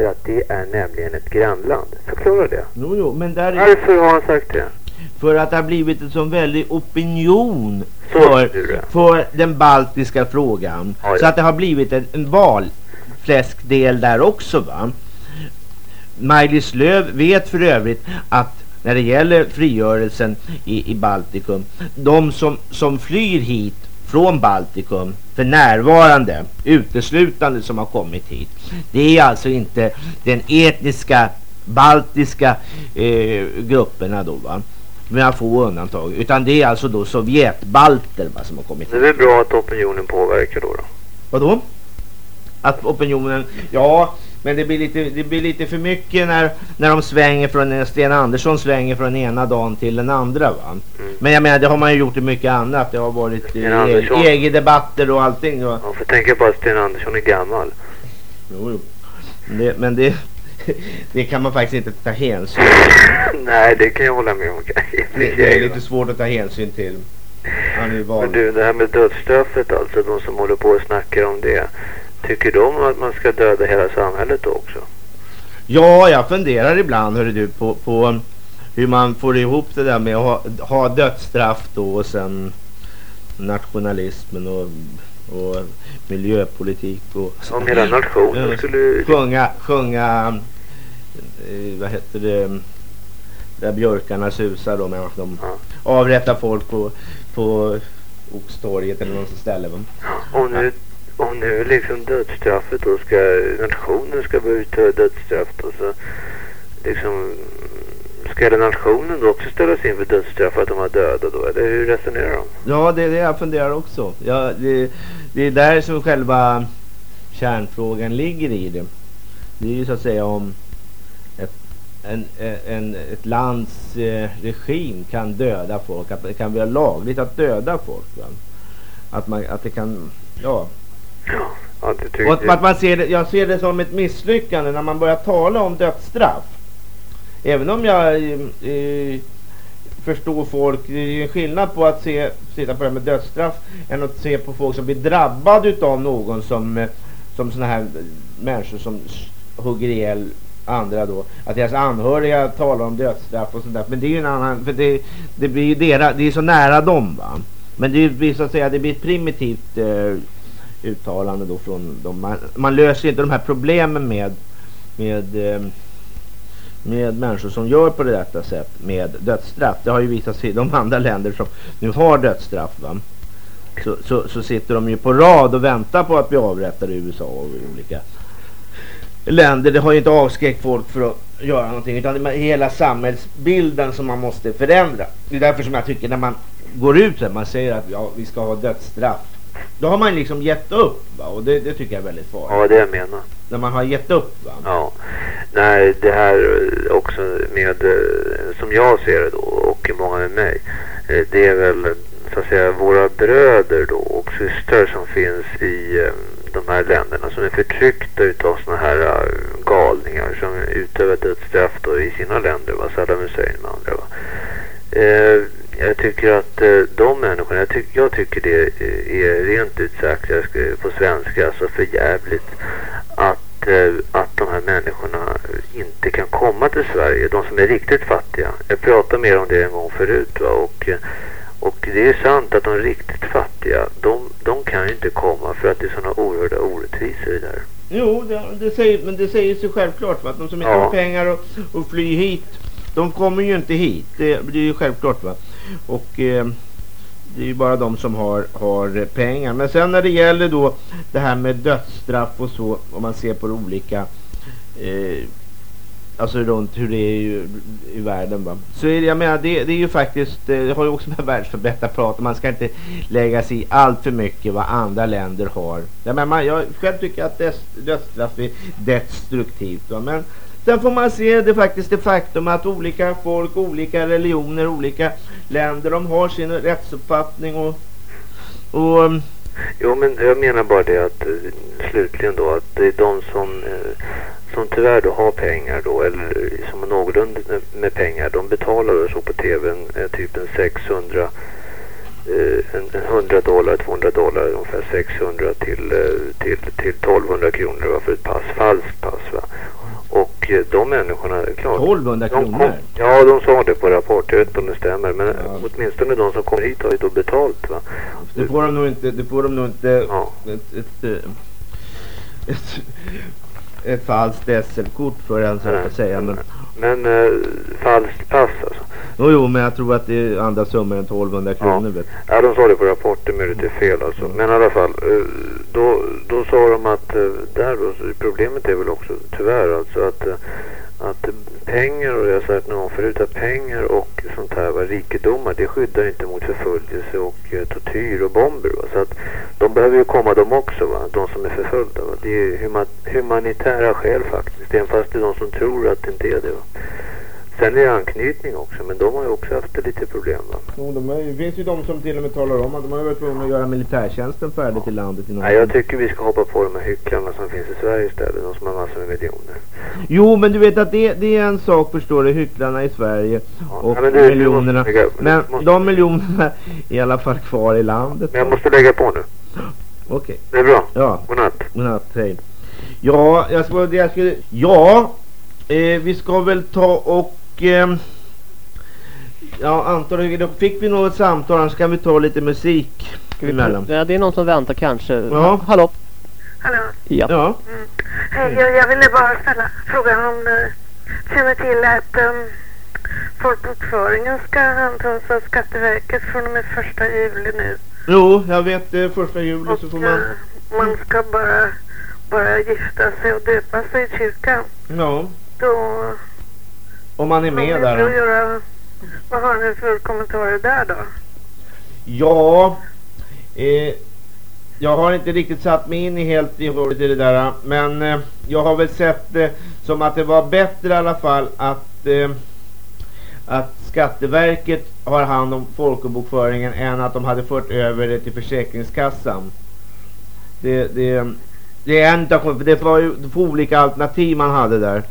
För att det är nämligen ett grannland. Förklara det. Jo, jo, men där är... Varför har han sagt det? För att det har blivit en sån väldig opinion Så för, för den baltiska frågan. Ja, ja. Så att det har blivit en, en valfläskdel där också va. Maj-Lis Lööf vet för övrigt att när det gäller frigörelsen i, i Baltikum, de som, som flyr hit från Baltikum för närvarande, uteslutande som har kommit hit, det är alltså inte den etniska baltiska eh, grupperna då va med få undantag utan det är alltså då Sovjetbalter va, som har kommit Det är bra att opinionen påverkar då. då. Vadå? Att opinionen, ja men det blir lite, det blir lite för mycket när, när de svänger från, Sten Andersson svänger från ena dagen till den andra va. Mm. Men jag menar det har man ju gjort i mycket annat. Det har varit Andersson. EG-debatter och allting. Va? Man får tänka på att Sten Andersson är gammal. Jo, jo. Men det, men det, det kan man faktiskt inte ta hänsyn Nej, det kan jag hålla med om. Det, det är lite svårt att ta hänsyn till. Han är ju Men van. du, det här med dödsstraffet alltså, de som håller på och snackar om det. Tycker de att man ska döda hela samhället också? Ja, jag funderar ibland hörru du på, på hur man får ihop det där med att ha, ha dödsstraff då och sen nationalismen och, och miljöpolitik och Om hela nationen skulle... sjunga, sjunga eh, vad heter det där björkarna susar då med att de Ja. avrättar folk på, på Oxtorget eller någon sån ställe va? Om nu, om nu liksom dödsstraffet då ska, nationen ska börja ta dödsstraff då så liksom ska hela nationen då också ställas in för dödsstraff för att de har dödat då? Eller hur resonerar de? Ja, det är det jag funderar också. Ja, det, det är där som själva kärnfrågan ligger i det. Det är ju så att säga om ett, en, en, ett lands eh, regim kan döda folk. Att det kan vara lagligt att döda folk. Va? Att, man, att det kan, ja. Tycker Och att, man ser det, jag ser det som ett misslyckande när man börjar tala om dödsstraff. Även om jag eh, eh, förstår folk, det är ju en skillnad på att se, sitta på det med dödsstraff än att se på folk som blir drabbade av någon som, eh, som såna här människor som hugger ihjäl andra då. Att deras anhöriga talar om dödsstraff och sånt där. Men det är ju en annan, för det, det blir ju deras, det är så nära dem va. Men det blir så att säga, det blir ett primitivt eh, uttalande då från de, Man, man löser inte de här problemen med, med eh, med människor som gör på detta sätt med dödsstraff. Det har ju visat sig i de andra länder som nu har dödsstraff va. Så, så, så sitter de ju på rad och väntar på att bli avrättade i USA och i olika länder. Det har ju inte avskräckt folk för att göra någonting utan det är hela samhällsbilden som man måste förändra. Det är därför som jag tycker när man går ut här, man säger att ja, vi ska ha dödsstraff. Då har man liksom gett upp va? och det, det tycker jag är väldigt farligt. Ja, det jag menar. När man har gett upp va. Ja. Nej, det här eh, också med, eh, som jag ser det då och många med mig. eh, Det är väl så att säga våra bröder då och systrar som finns i de här länderna som är förtryckta utav såna här galningar som utövar dödsstraff då i sina länder. Va? Saddam Hussein med andra. Va? Eh, jag tycker att eh, de människorna, jag, tyck, jag tycker det eh, är rent ut sagt på svenska, alltså för jävligt att, eh, att de här människorna inte kan komma till Sverige, de som är riktigt fattiga. Jag pratade mer om det en gång förut va? Och, och det är sant att de riktigt fattiga, de, de kan ju inte komma för att det är sådana oerhörda orättvisor där. Jo, det, det säger, men det säger sig självklart. Va? Att de som inte Ja. har pengar och, och fly hit, de kommer ju inte hit. Det, det är ju självklart. va. Och eh, det är ju bara de som har, har pengar. Men sen när det gäller då det här med dödsstraff och så, om man ser på de olika eh, Alltså runt hur det är i, i världen va. Så är det, jag menar det, det är ju faktiskt, eh, det har ju också med världsförbättra pratat. Man ska inte lägga sig i allt för mycket vad andra länder har. Jag, menar, man, jag själv tycker att döds, dödsstraff är destruktivt va. Men sen får man se det faktiskt det faktum att olika folk, olika religioner, olika länder, de har sin rättsuppfattning och, och mm. Jo, men jag menar bara det att eh, slutligen då att det är de som, eh, som tyvärr då har pengar då eller som har någorlunda med, med pengar, de betalar då så på tvn eh, typ en 600 eh, en, en 100 dollar, 200 dollar, ungefär 600 till, eh, till, till 1200 kronor va, för ett pass, falskt pass va eh, de människorna, klart. 1200 de kronor? ja, de sa det på rapport. Jag vet inte om det stämmer. Men Ja. åtminstone de som kommer hit har ju då betalt va. Det får de nog inte, det får de nog inte Ja. ett, ett, eh, ett, ett falskt SL-kort för ens jag att säga. Men, Men eh, falskt pass alltså. jo, jo, men jag tror att det är andra summor än 1200 kronor. Vet. du. Ja, de sa det på rapporten men det är fel alltså. Men i alla fall, eh, då, då sa de att eh, där då, så problemet är väl också tyvärr alltså att, eh, att pengar, och jag har sagt någon gång förut, att pengar och sånt här, va, rikedomar, det skyddar inte mot förföljelse och eh, tortyr och bomber. Va? Så att de behöver ju komma de också, va? de som är förföljda. Va? Det är huma, humanitära skäl faktiskt, även fast det är de som tror att det inte är det. Va? Sen är det anknytning också, men de har ju också haft lite problem. Va? Jo, de är, det finns ju de som till och med talar om att de har varit tvungna att göra militärtjänsten färdig till landet. Innan Nej, jag tycker vi ska hoppa på de här hycklarna som finns i Sverige istället. De som har massor med miljoner. Jo, men du vet att det, det är en sak förstår du, hycklarna i Sverige Ja, och ja, men du miljonerna. lägga- Men måste- de miljonerna är i alla fall kvar i landet. Men jag måste lägga på nu. Okej, Det är bra. ja. Godnatt. Godnatt, hej. Ja, det jag skulle, ja eh, vi ska väl ta och... Eh, ja, Anton, då fick vi något samtal, annars kan vi ta lite musik emellan. Ja, det är någon som väntar kanske. Ja. Hallå? Hallå. Ja. Ja, Mm. Hej, jag, jag ville bara ställa frågan om du känner till att um, folkbokföringen ska handhas av Skatteverket från och med första juli nu. jo, jag vet eh, första juli så får Och man... eh, man ska bara, bara gifta sig och döpa sig i kyrkan. Ja, Då om man är med där. då. göra, vad har ni för kommentarer där då? Ja, eh, jag har inte riktigt satt mig in i helt i hållet i det där. Men eh, jag har väl sett det som att det var bättre i alla fall att, eh, att Skatteverket har hand om folkbokföringen än att de hade fört över det till Försäkringskassan. Det, det, det är en för det var ju två olika alternativ man hade där.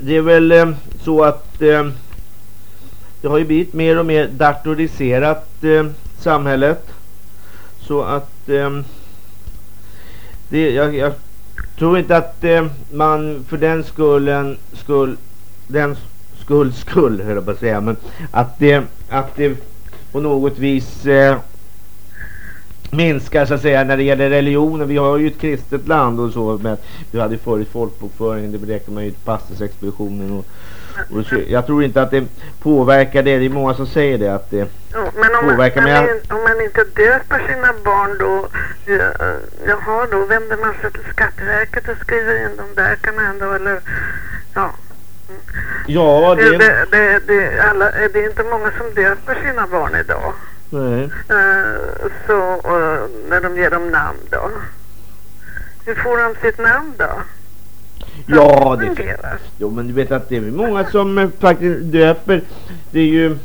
Det är väl eh, så att eh, det har ju blivit mer och mer datoriserat eh, samhället. Så att eh, det, jag, jag tror inte att eh, man för den skullen skull, den skull skull höll jag på att säga, men att det, att det på något vis eh, minskar så att säga när det gäller religionen. Vi har ju ett kristet land och så men vi hade ju förut folkbokföringen, det beräknar man ju till pastorsexpeditionen och, och så, jag tror inte att det påverkar det. Det är många som säger det att det Jo, men om man, Påverkar, men men jag- om man inte döper sina barn då, ja, jaha, då vänder man sig till Skatteverket och skriver in dem där kan hända, eller ja. Ja, Det, det... det, det, det, alla, det är inte många som döper sina barn idag. Nej. Eh, så eh, när de ger dem namn då. Hur får de sitt namn då? Ja, det... fungerar? Jo, men du vet att det är många som eh, faktiskt döper. Det är ju...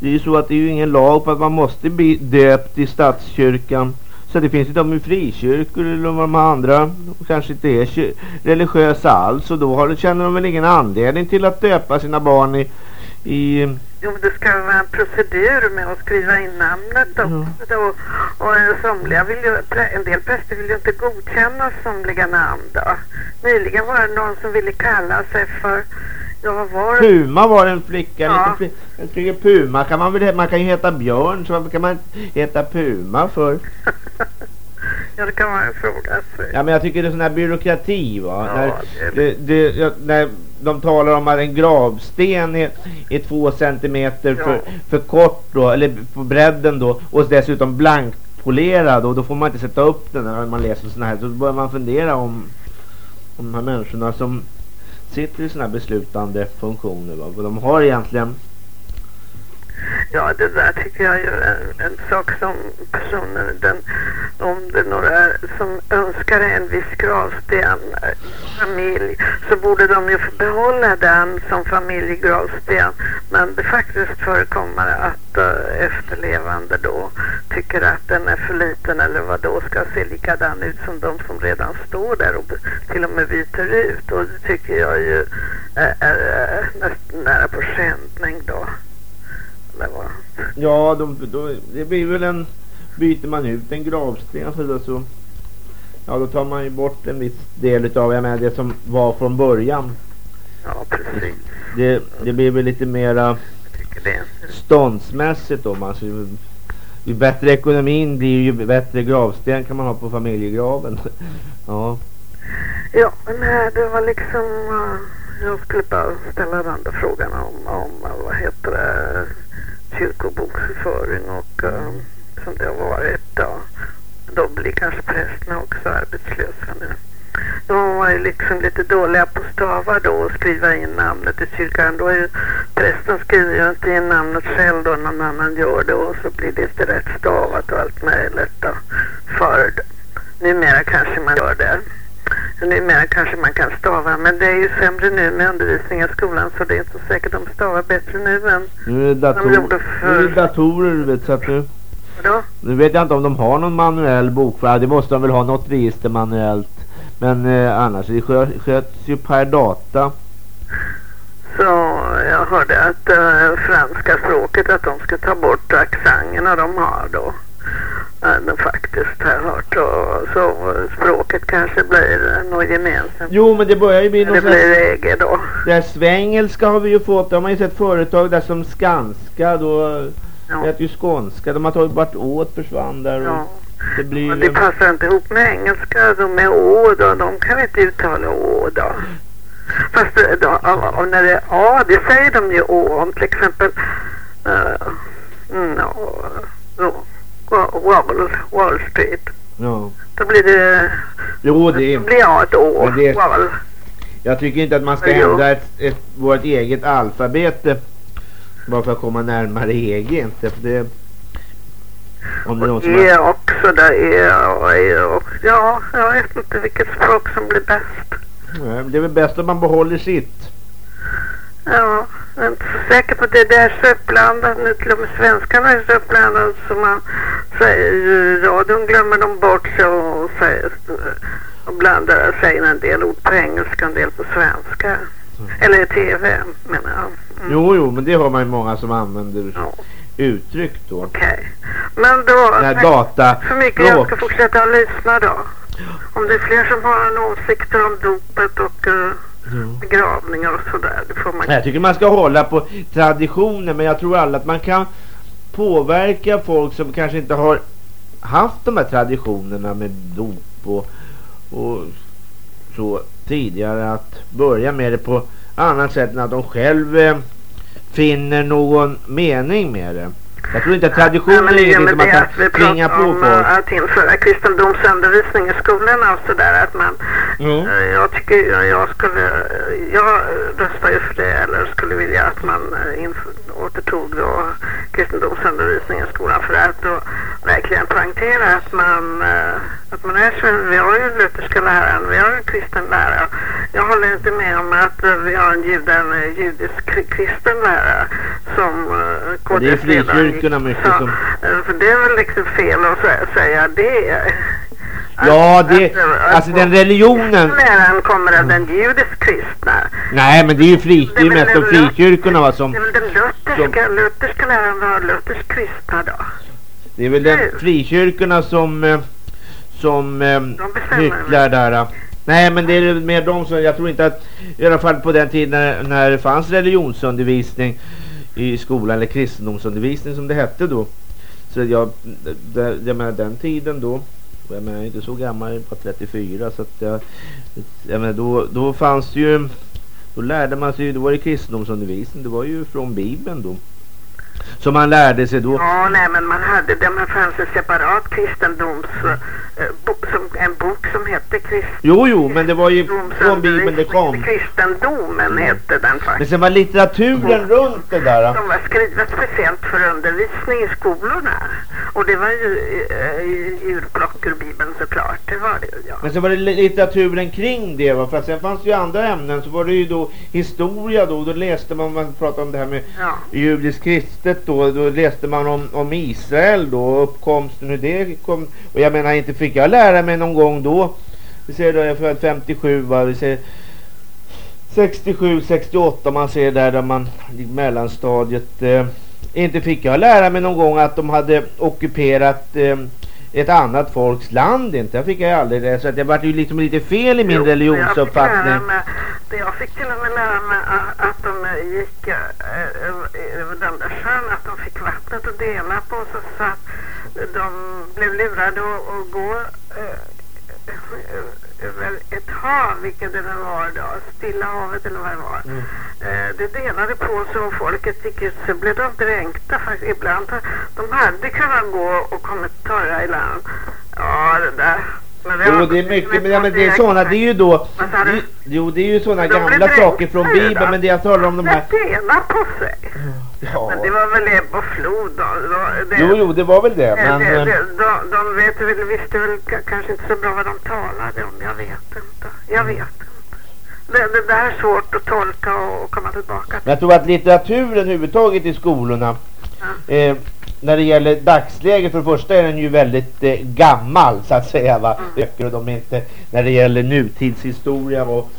Det är ju så att det är ju ingen lag på att man måste bli döpt i statskyrkan. Så det finns ju de i frikyrkor eller de andra kanske inte är religiösa alls. Och då har, känner de väl ingen anledning till att döpa sina barn i... i Jo, det ska vara en procedur med att skriva in namnet också. Och, och eh, somliga vill ju, en del präster vill ju inte godkänna somliga namn då. Nyligen var det någon som ville kalla sig för, ja var? Puma var en flicka. Ja. fli- En flicka Puma kan man väl... Man kan ju heta Björn. Så varför kan man heta Puma för? ja, det kan man ju fråga sig. Ja men jag tycker det är sån här byråkrati va. Ja, när, det det, det, ja, när de talar om att en gravsten är, är två centimeter Ja. för, för kort då, eller på bredden då och dessutom blankpolerad och då får man inte sätta upp den när man läser såna här. Så då börjar man fundera om, om de här människorna som sitter i såna här beslutande funktioner va. De har egentligen. Ja, det där tycker jag är en, en sak som personer, den, om det är några som önskar en viss gravsten, familj, så borde de ju få behålla den som familjegravsten. Men det faktiskt förekommer att eh, efterlevande då tycker att den är för liten eller vad då ska se likadan ut som de som redan står där och till och med byter ut. Och det tycker jag ju är, är, är nästan nära på skändning då. Eller vad? Ja, de, då, det blir väl en... Byter man ut en gravsten så, då så... Ja, då tar man ju bort en viss del utav jag menar, det som var från början. Ja, precis. Det, det blir väl lite mera ståndsmässigt då. Man, ju, ju bättre ekonomin blir ju bättre gravsten kan man ha på familjegraven. ja. Ja, nej, det var liksom... Uh, jag skulle bara ställa den andra frågan om, om vad heter det, kyrkobokföring och uh, som det har varit då. Då blir kanske prästerna också arbetslösa nu. De var ju liksom lite dåliga på stavar då och skriva in namnet i kyrkan. Då är ju prästen skriver ju inte in namnet själv då någon annan gör det och så blir det inte rätt stavat och allt möjligt då. För numera kanske man gör det. Numera kanske man kan stava men det är ju sämre nu med undervisning i skolan så det är inte så säkert de stavar bättre nu än Nu är det, dator, De gjorde nu är det för- datorer du vet så att nu, då. nu vet jag inte om de har någon manuell bokföring. Det måste de väl ha något register manuellt. Men eh, annars det skö- sköts ju per data. Så jag hörde att uh, franska språket att de ska ta bort accenterna de har då. De faktiskt har jag hört. Och, så eh, språket kanske blir något gemensamt. Jo men det börjar ju bli någon Det blir EG då. Det här svengelska har vi ju fått. De har man ju sett företag där som Skanska då. Det Ja. heter ju skånska. De har tagit bort åt försvann där. Och Ja. det blir ju... det passar inte ihop med engelska. De är å då. De kan inte uttala å då. Fast det- då, och när det är A, det säger de ju å om till exempel uh, no, no, Wall, Wall Street. Ja. Då blir det, Jo det då blir A ett å. Men det- Wall. Jag tycker inte att man ska Jo. ändra ett, ett, vårt eget alfabete. Bara för att komma närmare EG inte. För det... Om det är någon som har... E också där E och E och ja, jag vet inte vilket språk som blir bäst. Nej, Det är väl bäst om man behåller sitt. Ja, jag är inte så säker på det. Det är så uppblandat nu, till och med svenskarna är så uppblandat så man säger i radion glömmer de bort sig och säger och blandar, säger en del ord på engelska och en del på svenska. Eller i tv menar jag. Mm. Jo, jo, men det har man ju många som använder Ja, uttryck då. Okej. Men då, här data... för mycket jag ska fortsätta att lyssna då. Om det är fler som har en åsikter om dopet och uh, Ja. begravningar och sådär, det får man Jag tycker man ska hålla på traditioner men jag tror alla att man kan påverka folk som kanske inte har haft de här traditionerna med dop och, och så tidigare att börja med det på annat sätt än att de själv eh, finner någon mening med det. Jag tror inte att traditioner men är ingenting med som man kan tvinga på om folk. äh, att införa kristendomsundervisning i skolorna och sådär att man äh, jag tycker jag, jag skulle jag röstar ju för det eller skulle vilja att man inf- återtog då kristendomsundervisning i skolan för att då verkligen poängtera att man att man är så, vi har ju lutherska läraren, vi har en kristen lärare. Jag håller inte med om att vi har en, jude, en äh, judisk kri- kristen lärare som KDS ledaren gick- mycket sa. som- För det är väl liksom fel att sä- säga det. Ja, det, alltså att- den religionen. Läraren kommer av den judisk kristna. Nej, men det är ju fri, det är mest den- frikyrkorna va som Det är väl den lutherska, lutherska läraren var luthersk kristna då. Det är väl den frikyrkorna som, eh, som eh, hycklar där. eh. Nej men det är mer de som, jag tror inte att, i alla fall på den tiden när, när det fanns religionsundervisning i skolan, eller kristendomsundervisning som det hette då. Så jag, det, jag menar den tiden då, jag menar jag är inte så gammal, jag är bara 34 så att jag, jag menar då, då fanns det ju, då lärde man sig ju, då var det kristendomsundervisning, det var ju från bibeln då. Som man lärde sig då. Ja, nej men man hade, det fanns en separat kristendoms, som, en bok som hette krist, Jo, jo, men det var ju från Bibeln det kom. Kristendomen hette den Men faktiskt. sen var litteraturen runt det där. De var skrivna speciellt för undervisning i skolorna. Och det var ju uh, djurblock ur Bibeln såklart. Det var det ja. Men sen var det li- litteraturen kring det va. För sen fanns det ju andra ämnen. Så var det ju då historia då. Då läste man, man pratade om det här med Ja. judiskt kristet då. Då läste man om, om Israel då. Uppkomsten hur det kom. Och jag menar inte fick jag lära mig någon gång då. Vi ser då jag är född 57 va. Vi ser 67, 68 man ser där där man i mellanstadiet. Eh, inte fick jag lära mig någon gång att de hade ockuperat eh, ett annat folks land inte. Jag fick jag aldrig det. Så att det var ju liksom lite fel i min Jo, Jag fick religionsuppfattning. mig Jag fick till och med lära mig att, de gick äh, över den där sjön, att de fick vattnet att dela på så, så att de blev lurade att gå över ett hav, vilket det nu var då, Stilla havet eller vad det var. Mm. Eh, det delade på sig och folket gick ut så blev de dränkta faktiskt. Ibland de hade kunnat gå och kommit torra i land. Ja, det där. Men det jo, det är mycket, men, ja, men det är sådana, det är ju då, det, jo det är ju sådana gamla saker från Bibeln, men det jag talar om de här... Det delar på sig. Ja. Men det var väl ebb och flod då? Det, jo, jo, det var väl det. Men... Det, det, de, de vet väl, visste väl kanske inte så bra vad de talade om. Jag vet inte. Jag vet inte. Det, det där är svårt att tolka och komma tillbaka till. Men jag tror att litteraturen överhuvudtaget i skolorna ja. eh, när det gäller dagsläget för det första är den ju väldigt eh, gammal så att säga va. Mm. Och de inte när det gäller nutidshistoria och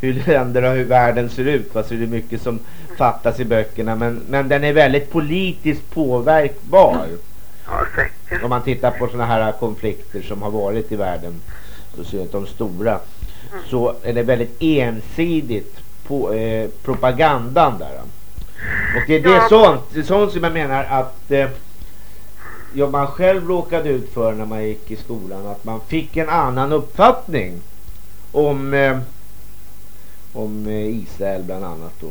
hur länderna hur världen ser ut va? så är det mycket som fattas i böckerna men, men den är väldigt politiskt påverkbar. Ja, säkert. Om man tittar på sådana här konflikter som har varit i världen så ser de stora mm. så är det väldigt ensidigt på eh, propagandan där. Och det, är sånt, det är sånt som jag menar att eh, ja, man själv råkade ut för när man gick i skolan. Att man fick en annan uppfattning om, eh, om eh, Israel bland annat då.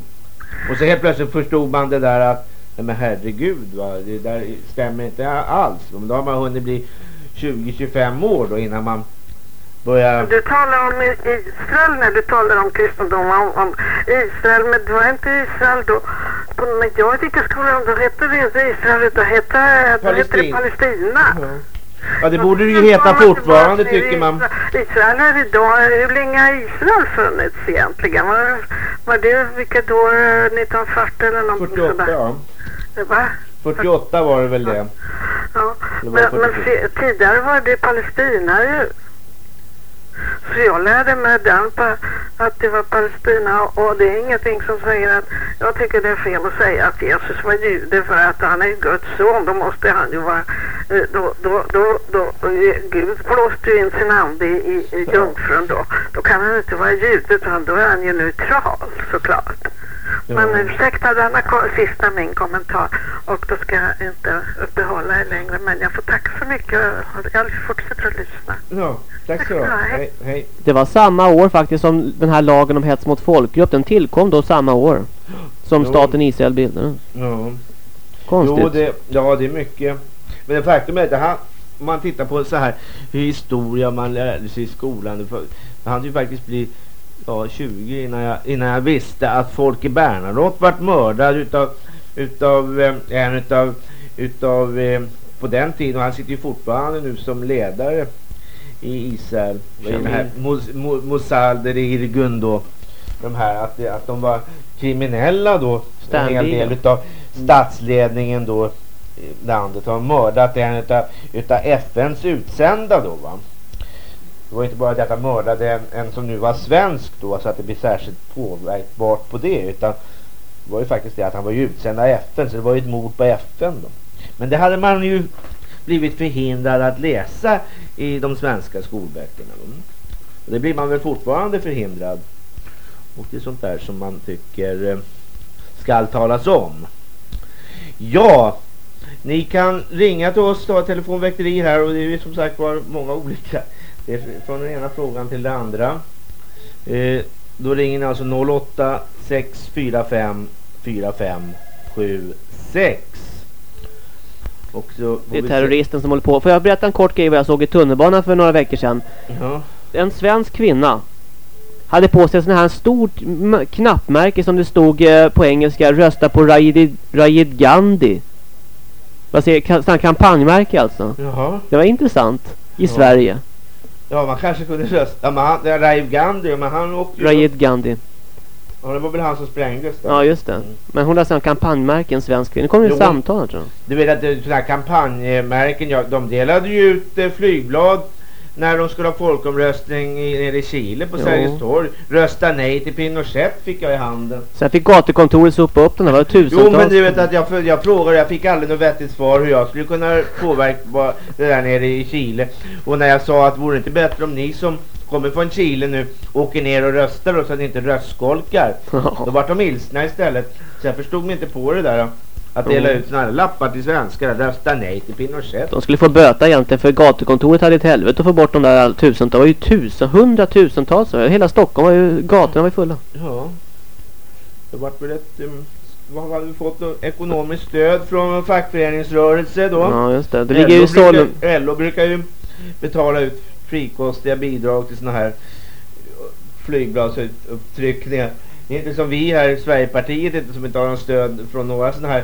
Och så helt plötsligt förstod man det där att nej men herregud va, det där stämmer inte alls. Då har man hunnit bli 20-25 år då innan man börjar... Du talar om Israel när du talar om kristendom, om, om Israel, men det var inte Israel då. När jag gick i skolan då hette det inte Israel, utan hette, då hette det Palestina. Mm. Ja, det borde det ju heta fortfarande tycker man. Israel är idag, hur länge har Israel funnits egentligen? Var, var det vilket år, 1940 eller något 48, sådär? ja. Va? 48 var det väl det. Ja, det men, men tidigare var det Palestina ju. Så jag lärde mig den på att det var Palestina och det är ingenting som säger att jag tycker det är fel att säga att Jesus var jude för att han är Guds son. Då måste han ju vara, eh, då, då, då, då, Gud blåste ju in sin ande i, i jungfrun då. Då kan han inte vara jude utan då är han ju neutral såklart. Men ursäkta denna sista min kommentar och då ska jag inte uppehålla er längre men jag får tacka så mycket jag fortsätter att lyssna. Ja, tack så du hej, hej. Det var samma år faktiskt som den här lagen om hets mot folkgrupp den tillkom då samma år som jo. staten Israel bildades. Ja. Konstigt. Jo, det, ja, det är mycket. Men det faktum är att det här, om man tittar på så här hur historia man lärde sig i skolan. Det, hade ju faktiskt blivit ja, 20 innan jag, innan jag visste att folk i Bernadotte vart mördad utav, utav eh, en utav, utav eh, på den tiden, och han sitter ju fortfarande nu som ledare i Israel. Eller Irgun då. De här, att, att de var kriminella då. En hel del utav statsledningen då landet har mördat en utav, utav FNs utsända då va. Det var inte bara det att han mördade en, en som nu var svensk då så att det blir särskilt påverkbart på det utan det var ju faktiskt det att han var utsänd av FN så det var ju ett mord på FN då. Men det hade man ju blivit förhindrad att läsa i de svenska skolböckerna. Och det blir man väl fortfarande förhindrad. Och det är sånt där som man tycker ska skall talas om. Ja, ni kan ringa till oss, ta telefonväkteri här och det är ju som sagt var många olika det är från den ena frågan till den andra. Eh, då ringer ni alltså 08 645 4576. Det är terroristen som håller på. Får jag berätta en kort grej vad jag såg i tunnelbanan för några veckor sedan? Ja. En svensk kvinna hade på sig sån här stort knappmärke som det stod eh, på engelska rösta på Raid, Raid Gandhi. Vad säger sån kampanjmärke alltså. Jaha. Det var intressant i ja. Sverige. Ja, man kanske kunde rösta. Men han, det är Rajiv Gandhi, men han åkte. Rajiv Gandhi. Ja, det var väl han som sprängdes då. Ja, just det. Mm. Men hon har sån kampanjmärken, en svensk kvinna. Nu kommer ju samtal, tror jag. Du vet att sådana här kampanjmärken, ja, de delade ju ut eh, flygblad när de skulle ha folkomröstning i, nere i Chile på Sergels torg. Rösta nej till Pinochet fick jag i handen. Sen fick gatukontoret sopa upp den, det var tusentals. Jo men du vet att jag, jag frågade, jag fick aldrig något vettigt svar hur jag skulle kunna påverka det där nere i Chile. Och när jag sa att vore det inte bättre om ni som kommer från Chile nu åker ner och röstar då, så att de inte röstskolkar. Då vart de ilsna istället. Så jag förstod mig inte på det där. Att dela ut sådana här lappar till svenskar. Rösta nej till Pinochet. De skulle få böta egentligen för gatukontoret hade ett helvete att få bort de där tusentals. Det var ju tusen, hundratusentals. Hela Stockholm var ju, gatorna var ju fulla. Ja. Det vart väl ett... Um, vad har vi fått ekonomiskt stöd från fackföreningsrörelse då? Ja just det. Det ligger ju så... LO brukar ju betala ut frikostiga bidrag till såna här flygbladsupptryckningar. Det är inte som vi här i Sverigepartiet inte som inte har någon stöd från några sådana här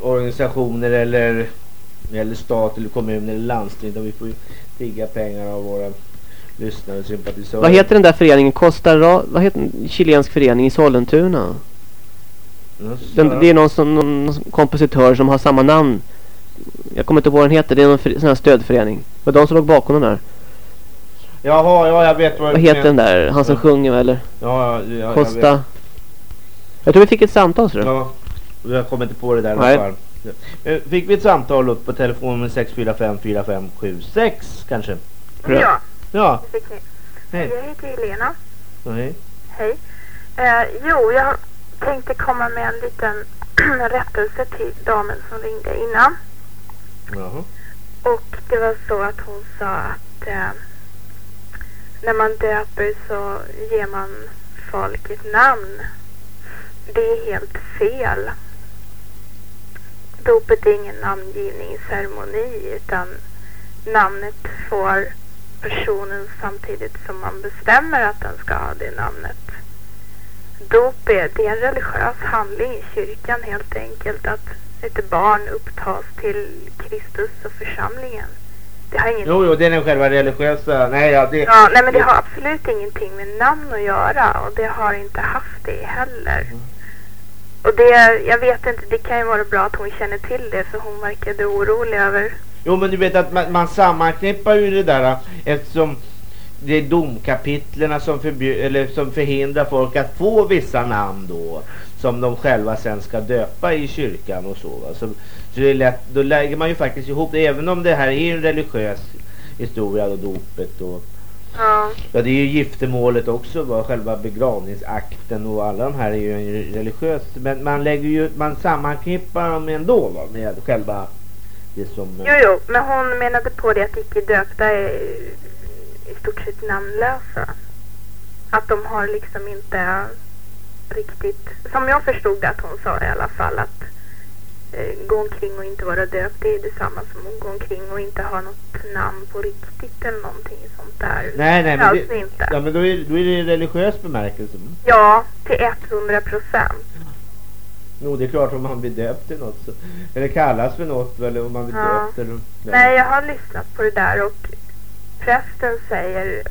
organisationer eller, eller stat eller kommun eller landsting. Där vi får tigga pengar av våra lyssnare och sympatisörer. Vad heter den där föreningen? Costa vad heter den? Chilensk förening i Sollentuna? Den, det är någon, som, någon kompositör som har samma namn. Jag kommer inte ihåg vad den heter. Det är någon sån här stödförening. Det var de som låg bakom den där. Jaha, ja jag vet vad Vad heter den där? Han som ja. sjunger eller? Ja, ja Costa. Jag, jag, tror vi fick ett samtal så Ja, jag kommer inte på det där. Nej. Eh, fick vi ett samtal upp på telefonen 6454576 kanske? Ja. Ja. Det fick ni. Hej. Jag heter Helena. Hej. Hej. Eh, jo, jag tänkte komma med en liten rättelse till damen som ringde innan. Jaha. Och det var så att hon sa att eh, när man döper så ger man folk ett namn. Det är helt fel. Dopet är ingen namngivningsceremoni utan namnet får personen samtidigt som man bestämmer att den ska ha det namnet. Dop är, det är en religiös handling i kyrkan helt enkelt att ett barn upptas till Kristus och församlingen. Det har inget... Jo, jo, det är den själva religiösa... Nej, ja, det... Ja, nej, men det har absolut ingenting med namn att göra och det har inte haft det heller. Mm. Och det, jag vet inte, det kan ju vara bra att hon känner till det för hon verkade orolig över... Jo, men du vet att man, man sammanknippar ju det där eftersom det är domkapitlerna som, eller som förhindrar folk att få vissa namn då som de själva sen ska döpa i kyrkan och så. Va? Så, så det är lätt, då lägger man ju faktiskt ihop det, även om det här är en religiös historia och dopet och ja. ja det är ju giftermålet också, va? själva begravningsakten och alla de här är ju religiös, men man lägger ju, man sammanknippar dem ändå va? med själva det som... Jo, jo, men hon menade på det att icke döpta är i stort sett namnlösa. Att de har liksom inte riktigt, som jag förstod att hon sa i alla fall, att gå omkring och inte vara döpt, det är detsamma som att gå omkring och inte ha något namn på riktigt eller någonting sånt där. Nej, nej, men, det, inte. Ja, men då, är, då är det religiös bemärkelse. Ja, till 100 procent. Jo, det är klart om man blir döpt till något. Så, eller kallas för något, eller om man blir ja. döpt. Eller, nej, jag har lyssnat på det där och prästen säger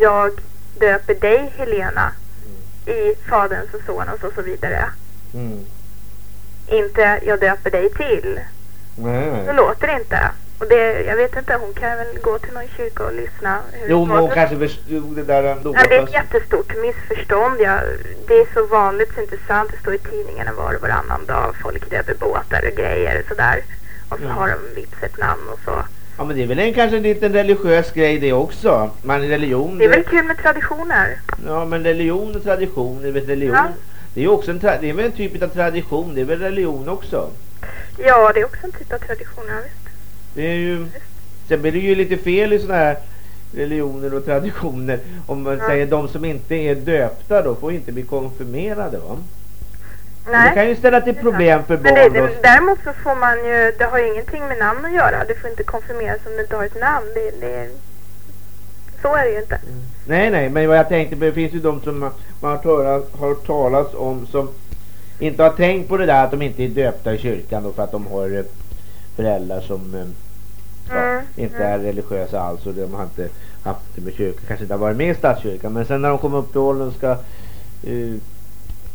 jag döper dig Helena i Faderns och Sonens och så vidare. Mm. Inte jag döper dig till. Nej, nej. Så låter det inte. Och det, jag vet inte, hon kan väl gå till någon kyrka och lyssna. Hur jo, men hon kanske förstod det där ändå. Ja, det är ett jättestort missförstånd. Ja, det är så vanligt så intressant. Det står i tidningarna var och varannan dag. Folk döper båtar och grejer och sådär. Och så mm. har de vips ett namn och så. Ja men det är väl en kanske en liten religiös grej det också. Man religion. Det är väl kul med traditioner. Ja men religion och tradition, det är religion. Ja. Det är också en, det är väl en typ av tradition, det är väl religion också. Ja det är också en typ av tradition, ja visst. Det är ju, sen blir det ju lite fel i sådana här religioner och traditioner. Om man ja. säger de som inte är döpta då får inte bli konfirmerade va? Nej. Det kan ju ställa till problem för barn. Men det, det, däremot så får man ju, det har ju ingenting med namn att göra. Du får inte konfirmeras om du inte har ett namn. Det, det, så är det ju inte. Mm. Nej, nej, men vad jag tänkte det finns ju de som man, har, talat, har talat om som inte har tänkt på det där att de inte är döpta i kyrkan då för att de har eh, föräldrar som eh, ja, mm, inte mm. är religiösa alls och de har inte haft det med kyrkan, kanske inte har varit med i statskyrkan men sen när de kommer upp i åldern och ska uh,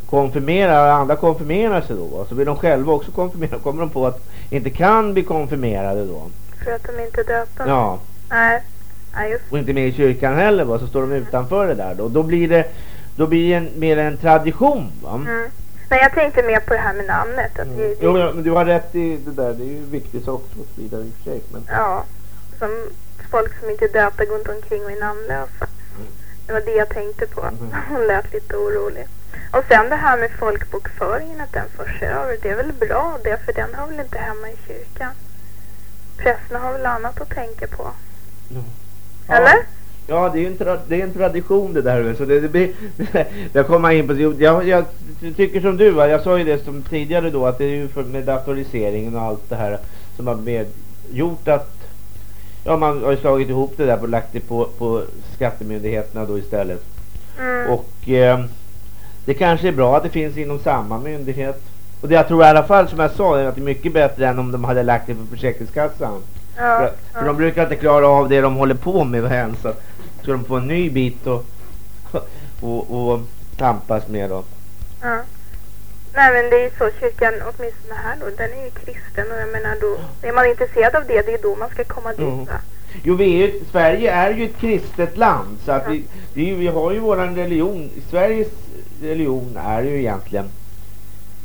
konfirmera, andra konfirmerar sig då. Så vill de själva också konfirmera. kommer de på att inte kan bli konfirmerade då. För att de inte är döpta? Ja. Nej. Just. Och inte med i kyrkan heller va. Så står de utanför det där då. Då blir det, då blir det en, mer en tradition va. Mm. Men jag tänkte mer på det här med namnet. Att mm. det, Jo men du har rätt i det där. Det är ju viktigt också. Vidare i och för sig. Men... Ja. Som folk som inte är döpta går inte omkring och är namnlösa. Mm. Det var det jag tänkte på. Mm. Hon lät lite orolig. Och sen det här med folkbokföringen, att den förs över. Det är väl bra det, för den har väl inte hemma i kyrkan. Prästerna har väl annat att tänka på. Mm. Eller? Ja, det är en, det är en tradition det där. Så det, det, blir, jag kommer in på jag, jag tycker som du, va? jag sa ju det som tidigare då att det är ju för, med datoriseringen och allt det här som har med, gjort att ja, man har ju slagit ihop det där och lagt det på, på skattemyndigheterna då istället. Mm. Och eh, det kanske är bra att det finns inom samma myndighet. Och det jag tror i alla fall som jag sa är att det är mycket bättre än om de hade lagt det på Försäkringskassan. Ja, för, de brukar inte klara av det de håller på med ens. Så ska de få en ny bit och, och, och tampas med då. Ja. Nej men det är ju så kyrkan, åtminstone här då, den är ju kristen och jag menar då, är man intresserad av det, det är då man ska komma dit mm. va? Jo, vi är, Sverige är ju ett kristet land så att ja. vi, vi, vi har ju våran religion, Sveriges religion är ju egentligen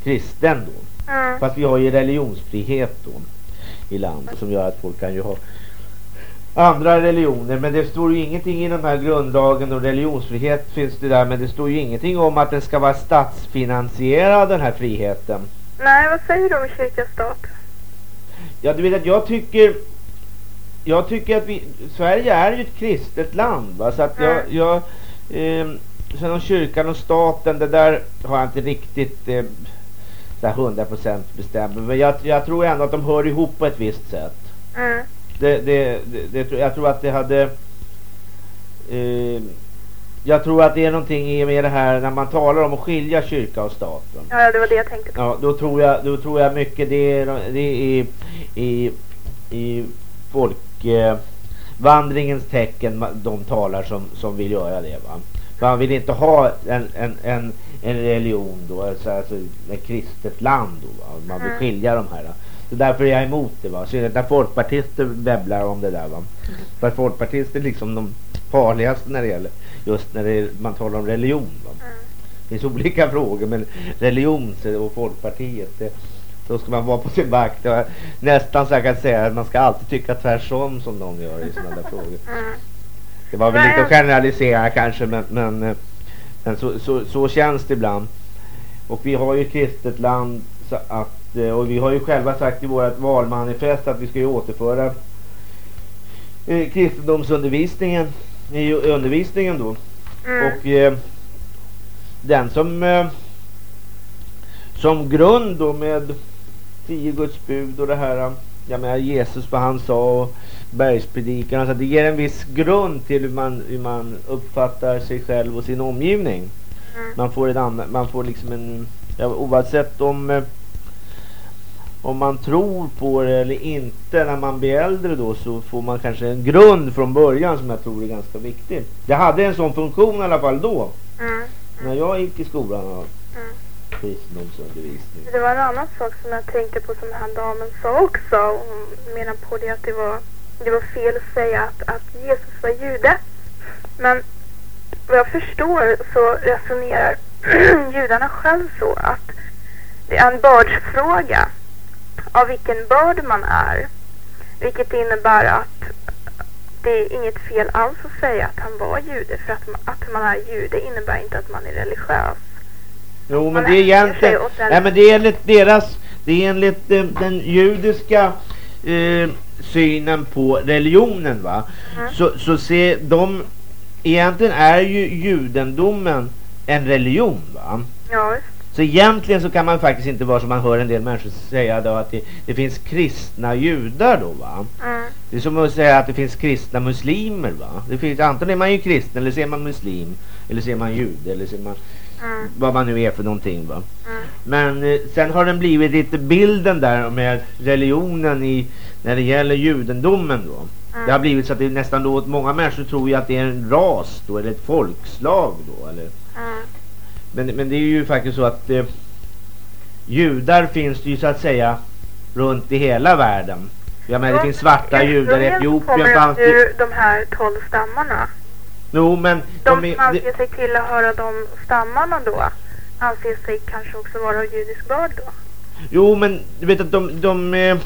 kristen då. Mm. Fast vi har ju religionsfrihet då i landet som gör att folk kan ju ha andra religioner. Men det står ju ingenting i den här grundlagen och religionsfrihet finns det där. Men det står ju ingenting om att den ska vara statsfinansierad den här friheten. Nej, vad säger du om kyrka stat? Ja, du vet att jag tycker jag tycker att vi, Sverige är ju ett kristet land va? så att mm. jag, jag eh, sen om kyrkan och staten det där har jag inte riktigt eh, där 100% bestämt men jag, jag tror ändå att de hör ihop på ett visst sätt. Mm det, det, det, jag tror att det hade... Eh, jag tror att det är någonting med det här när man talar om att skilja kyrka och stat. Ja, det var det jag tänkte på. Ja, då tror jag, då tror jag mycket det är, det är i, i folkvandringens eh, tecken de talar som, som vill göra det. Va? Man vill inte ha en, en, en, en religion då, alltså, alltså ett kristet land då. Va? Man vill mm. skilja de här. Så därför är jag emot det va. Så när folkpartister webblar om det där va. För folkpartister är liksom de farligaste när det gäller just när det, man talar om religion va. Mm. Det finns olika frågor men religion och folkpartiet det, då ska man vara på sin vakt. Nästan så jag kan säga att man ska alltid tycka tvärsom som de gör i sådana där frågor. Mm. Det var väl lite att generalisera kanske men, men, men så, så, så känns det ibland. Och vi har ju ett kristet land så att Eh, och vi har ju själva sagt i vårt valmanifest att vi ska ju återföra eh, kristendomsundervisningen i undervisningen då. Mm. Och eh, den som eh, som grund då med tio Guds bud och det här jag menar Jesus vad han sa och bergspredikan alltså det ger en viss grund till hur man, hur man uppfattar sig själv och sin omgivning. Mm. Man får en man får liksom en ja, oavsett om eh, om man tror på det eller inte när man blir äldre då så får man kanske en grund från början som jag tror är ganska viktig. Det hade en sån funktion i alla fall då. Mm. När jag gick i skolan och mm kristendomsundervisning. Det var en annan sak som jag tänkte på som den här damen sa också. Hon menar på det att det var, det var fel att säga att, att Jesus var jude. Men vad jag förstår så resonerar judarna själv så att det är en bördsfråga av vilken börd man är. Vilket innebär att det är inget fel alls att säga att han var jude. För att, att man är jude innebär inte att man är religiös. Jo, men det är egentligen... Nej, men det är enligt deras... Det är enligt eh, den judiska eh, synen på religionen, va? Mm. Så, så ser de... Egentligen är ju judendomen en religion, va? Ja, så egentligen så kan man faktiskt inte vara som man hör en del människor säga då att det, det finns kristna judar då va. Mm. Det är som att säga att det finns kristna muslimer va. Det finns, antingen är man ju kristen eller så är man muslim. Eller så är man jude eller så är man mm. vad man nu är för någonting va. Mm. Men eh, sen har den blivit lite bilden där med religionen i när det gäller judendomen då. Mm. Det har blivit så att det nästan då många människor tror ju att det är en ras då eller ett folkslag då eller mm. Men, men det är ju faktiskt så att eh, judar finns det ju så att säga runt i hela världen. Jag menar, det finns svarta judar i Etiopien. Fanns det... de här tolv stammarna? Jo, men... De, de som anser sig tillhöra de stammarna då anser sig kanske också vara judisk börd då? Jo, men du vet att de, de, de,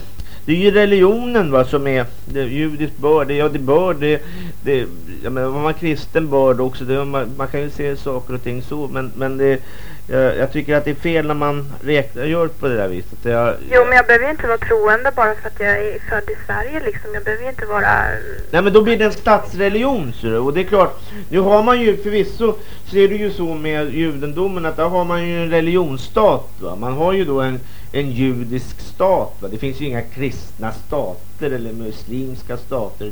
det är ju religionen va, som är det, judiskt bör, det, ja det bör, det, det ja, men vad man kristen bör också, det, man, man, kan ju se saker och ting så, men, men det, jag, jag tycker att det är fel när man räknar, gör på det där viset. Jag, jo, men jag behöver inte vara troende bara för att jag är född i Sverige liksom, jag behöver inte vara... Nej, men då blir det en statsreligion, så och det är klart, nu har man ju förvisso, är det ju så med judendomen att där har man ju en religionsstat, va? man har ju då en en judisk stat. Va? Det finns ju inga kristna stater eller muslimska stater.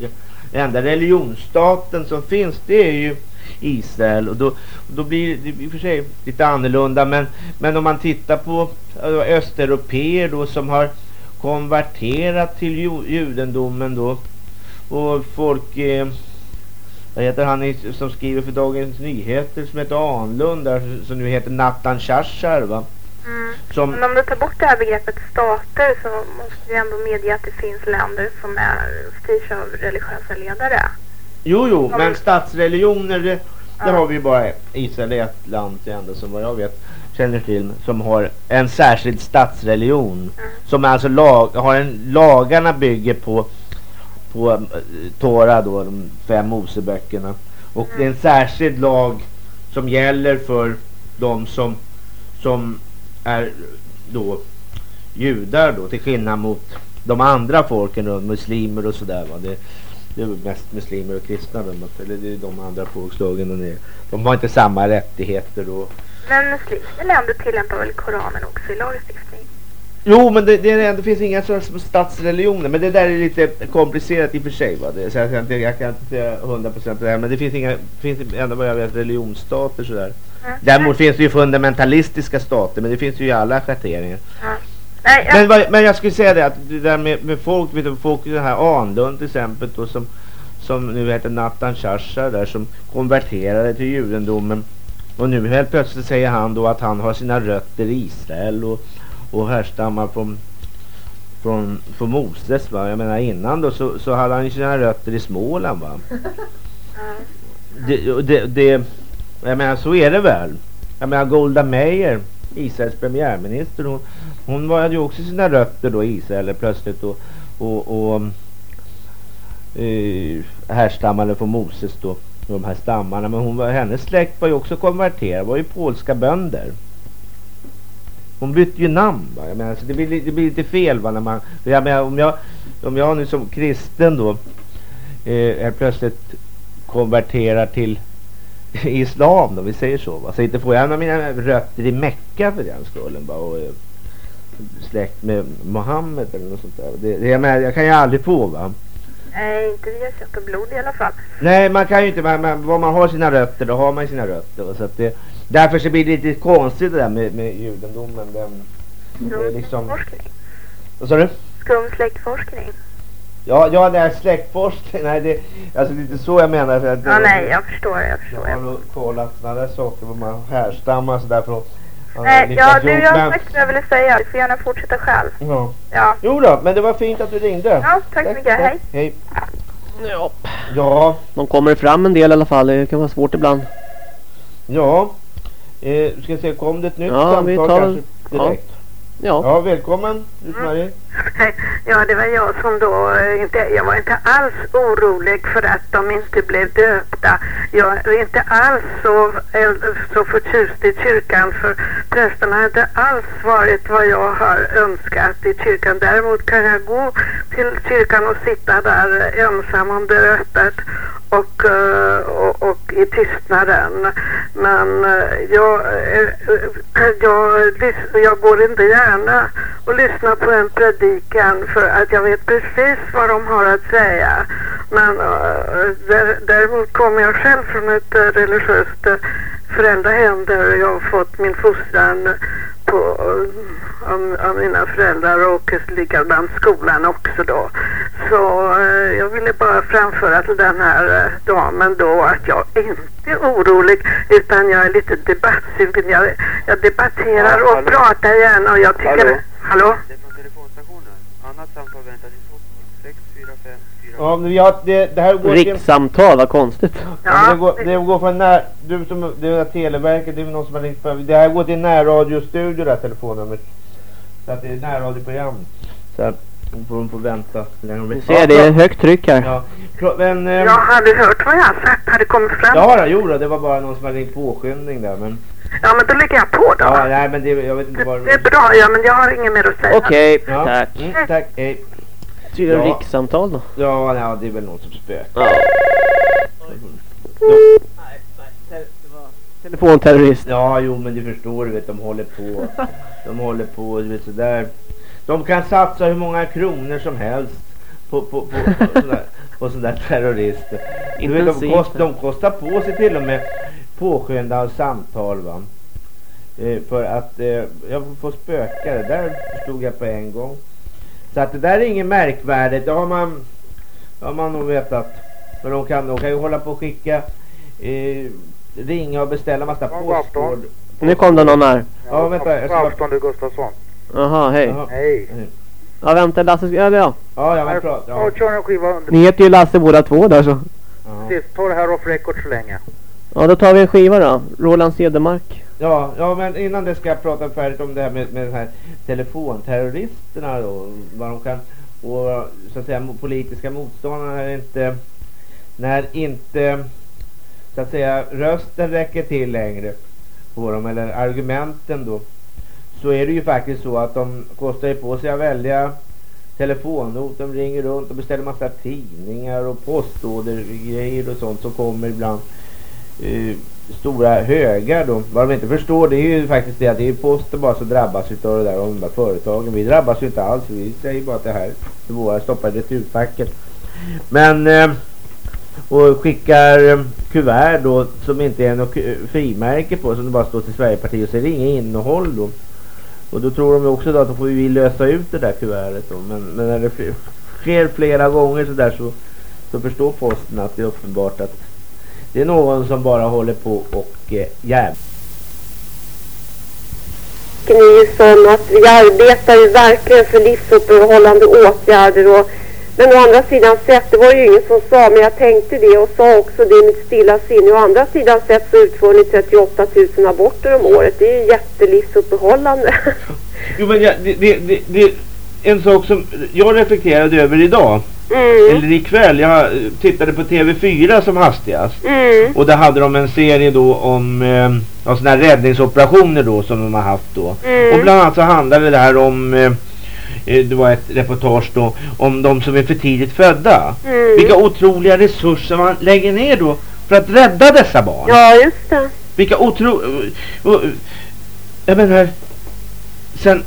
Den enda religionsstaten som finns det är ju Israel och då, då blir det i och för sig lite annorlunda men, men om man tittar på östeuropeer då som har konverterat till judendomen då och folk eh, vad heter han som skriver för Dagens Nyheter som heter Anlund där, som nu heter Nathan Shashar va Mm. Som... Men om du tar bort det här begreppet stater så måste du ändå medge att det finns länder som är, styrs av religiösa ledare. Jo, jo, som... men statsreligioner, det, ja. har vi ju bara Israel är ett land det enda som vad jag vet känner till som har en särskild statsreligion. Mm. Som alltså lag, har en, lagarna bygger på på uh, Tora då, de fem Moseböckerna. Och mm. det är en särskild lag som gäller för de som som är då judar då till skillnad mot de andra folken runt muslimer och sådär va. Det, det är mest muslimer och kristna eller det är de andra folkslagen de har inte samma rättigheter då. Men muslimska länder tillämpar väl Koranen också i lagstiftning? Jo, men det, det, det finns inga statsreligioner. Men det där är lite komplicerat i och för sig. Va? Det, så jag, jag kan inte säga hundra procent det här. Men det finns inga, finns ändå vad jag vet, religionsstater sådär. Mm. Däremot finns det ju fundamentalistiska stater. Men det finns ju i alla schatteringar. Mm. Nej, jag... men, men jag skulle säga det att det där med, med folk, vet du, folk den här Anlund till exempel då, som, som nu heter Nathan Shashar där som konverterade till judendomen. Och nu helt plötsligt säger han då att han har sina rötter i Israel och och härstammar från från, från Moses va. Jag menar innan då så, så hade han sina rötter i Småland va. Det, det, det, jag menar så är det väl. Jag menar Golda Meir, Israels premiärminister, hon, hon var, hade ju också sina rötter då i Israel plötsligt och, och, och uh, härstammade från Moses då. De här stammarna. Men hon var, hennes släkt var ju också konverterad, var ju polska bönder. Hon bytte ju namn. Va? Jag menar, alltså, det, blir, det blir lite fel va, när man... Jag menar, om, jag, om jag nu som kristen då eh, plötsligt konverterar till islam då, vi säger så. Va? Så inte får jag en av mina rötter i Mecka för den skullen. Va? Och, eh, släkt med Mohammed eller något sånt där. Det, det, jag, menar, jag kan ju aldrig få va. Nej, inte via kött och blod i alla fall. Nej, man kan ju inte, man, man, var man har sina rötter, då har man sina rötter. Så att det, därför så blir det lite konstigt det där med, med judendomen. Den, det är liksom... Vad sa du? Skum släktforskning. Ja, ja, det är släktforskning. Nej, det alltså lite så jag menar. För att, ja, nej, jag förstår, jag förstår. Jag har nog kollat sådana där saker, vad man härstammar så därför. Nej, ja, du, jag har sagt vad jag ville säga. Du får gärna fortsätta själv. Ja. ja. Jo då, men det var fint att du ringde. Ja, tack så mycket. Hej. Hej. Ja. ja. De kommer fram en del i alla fall. Det kan vara svårt ibland. Ja. Eh, ska se, kom det ett nytt ja, samtal vi tar, kanske direkt? Ja. Ja. ja, välkommen mm. Ja, det var jag som då eh, inte, jag var inte alls orolig för att de inte blev döpta. Jag är inte alls så, eh, så förtjust i kyrkan för prästerna har inte alls varit vad jag har önskat i kyrkan. Däremot kan jag gå till kyrkan och sitta där ensam om det är öppet och, eh, och, och i tystnaden. Men jag, jag, jag, jag går inte gärna och lyssnar på en predikan för att jag vet precis vad de har att säga. Men uh, däremot kommer jag själv från ett uh, religiöst uh, föräldrahem där jag har fått min fostran på, av, av, mina föräldrar och likadant skolan också då. Så jag ville bara framföra till den här damen då att jag inte är orolig utan jag är lite debattsugen. Jag, jag debatterar ja, och pratar gärna och jag tycker... Hallå? hallå? Annat samtal väntar i Stockholm. 6, 4, 5, 4. Ja, men vi har, det, det här går Rikssamtal, vad konstigt. Ja, det, går, det går från när, du som, det är Televerket, det är någon som har ringt för, det här går till närradiostudio det här telefonnumret. Så att det är närradioprogram. Så får, hon får vänta. Du ser, det är högt tryck här. Ja. Men, eh, jag hade hört vad jag har sagt. Hade kommit fram. Ja, jo då, det var bara någon som hade ringt påskyndning där. Men... Ja, men då lägger jag på då. Ja, nej, men det, jag vet inte vad det, det är bra, ja, men jag har inget mer att säga. Okej, okay, ja. tack. Mm, tack, hej. Så är det ja. rikssamtal då? Ja, ja, det är väl någon som spökar. Ja. Telefonterrorist. Ja, jo, men du förstår, du vet, de håller på. De håller på, du vet, sådär. De kan satsa hur många kronor som helst på, på, på, på sådana där terrorister. Du vet, de, kost, de kostar på sig till och med påskynda samtal va. Eh, för att eh, jag får spöka det där förstod jag på en gång. Så att det där är inget märkvärdigt. Det har man, har man nog vetat. För de kan, de kan ju hålla på och skicka eh, ringa och beställa massa postorder. Nu kom det någon här. Ja, vänta. Jag ska Avstånd Gustafsson. Jaha, hej. Hej. Ja, vänta Lasse, ja, ja. Ja, jag vill prata. Ja. kör en skiva under. Ni heter ju Lasse båda två där så. Ja. Precis, ta det här off record så länge. Ja, då tar vi en skiva då. Roland Cedermark. Ja, ja, men innan det ska jag prata färdigt om det här med, med de här telefonterroristerna då. Vad de kan, och så att säga politiska motståndare när inte, när inte så att säga rösten räcker till längre på dem eller argumenten då så är det ju faktiskt så att de kostar ju på sig att välja telefonnot, de ringer runt och beställer massa tidningar och postordergrejer och sånt som kommer ibland eh, stora högar då. Vad de inte förstår det är ju faktiskt det att det är posten bara som drabbas utav det där och de där företagen. Vi drabbas ju inte alls, vi säger bara att det här är våra stoppade returpacket. Men eh, och skickar eh, kuvert då som inte är något eh, frimärke på som det bara står till Sverigepartiet och så är det inget innehåll då. Och då tror de också då att då får vi lösa ut det där kuvertet då. Men, men när det sker flera gånger så där så, så förstår posten att det är uppenbart att det är någon som bara håller på och eh, jäv. Det är ju som att vi arbetar ju verkligen för livsuppehållande åtgärder och men å andra sidan sett, det var ju ingen som sa, men jag tänkte det och sa också det i mitt stilla sinne. Å andra sidan sett så utför ni 38 000 aborter om året. Det är ju jättelivsuppehållande. Jo men ja, det, det, det, det, en sak som jag reflekterade över idag. Mm. Eller ikväll, jag tittade på TV4 som hastigast. Mm. Och där hade de en serie då om eh, sådana här räddningsoperationer då som de har haft då. Mm. Och bland annat så handlade det här om eh, Eh, det var ett reportage då om de som är för tidigt födda. Mm. Vilka otroliga resurser man lägger ner då för att rädda dessa barn. Ja, just det. Vilka otroliga... Eh, jag menar, sen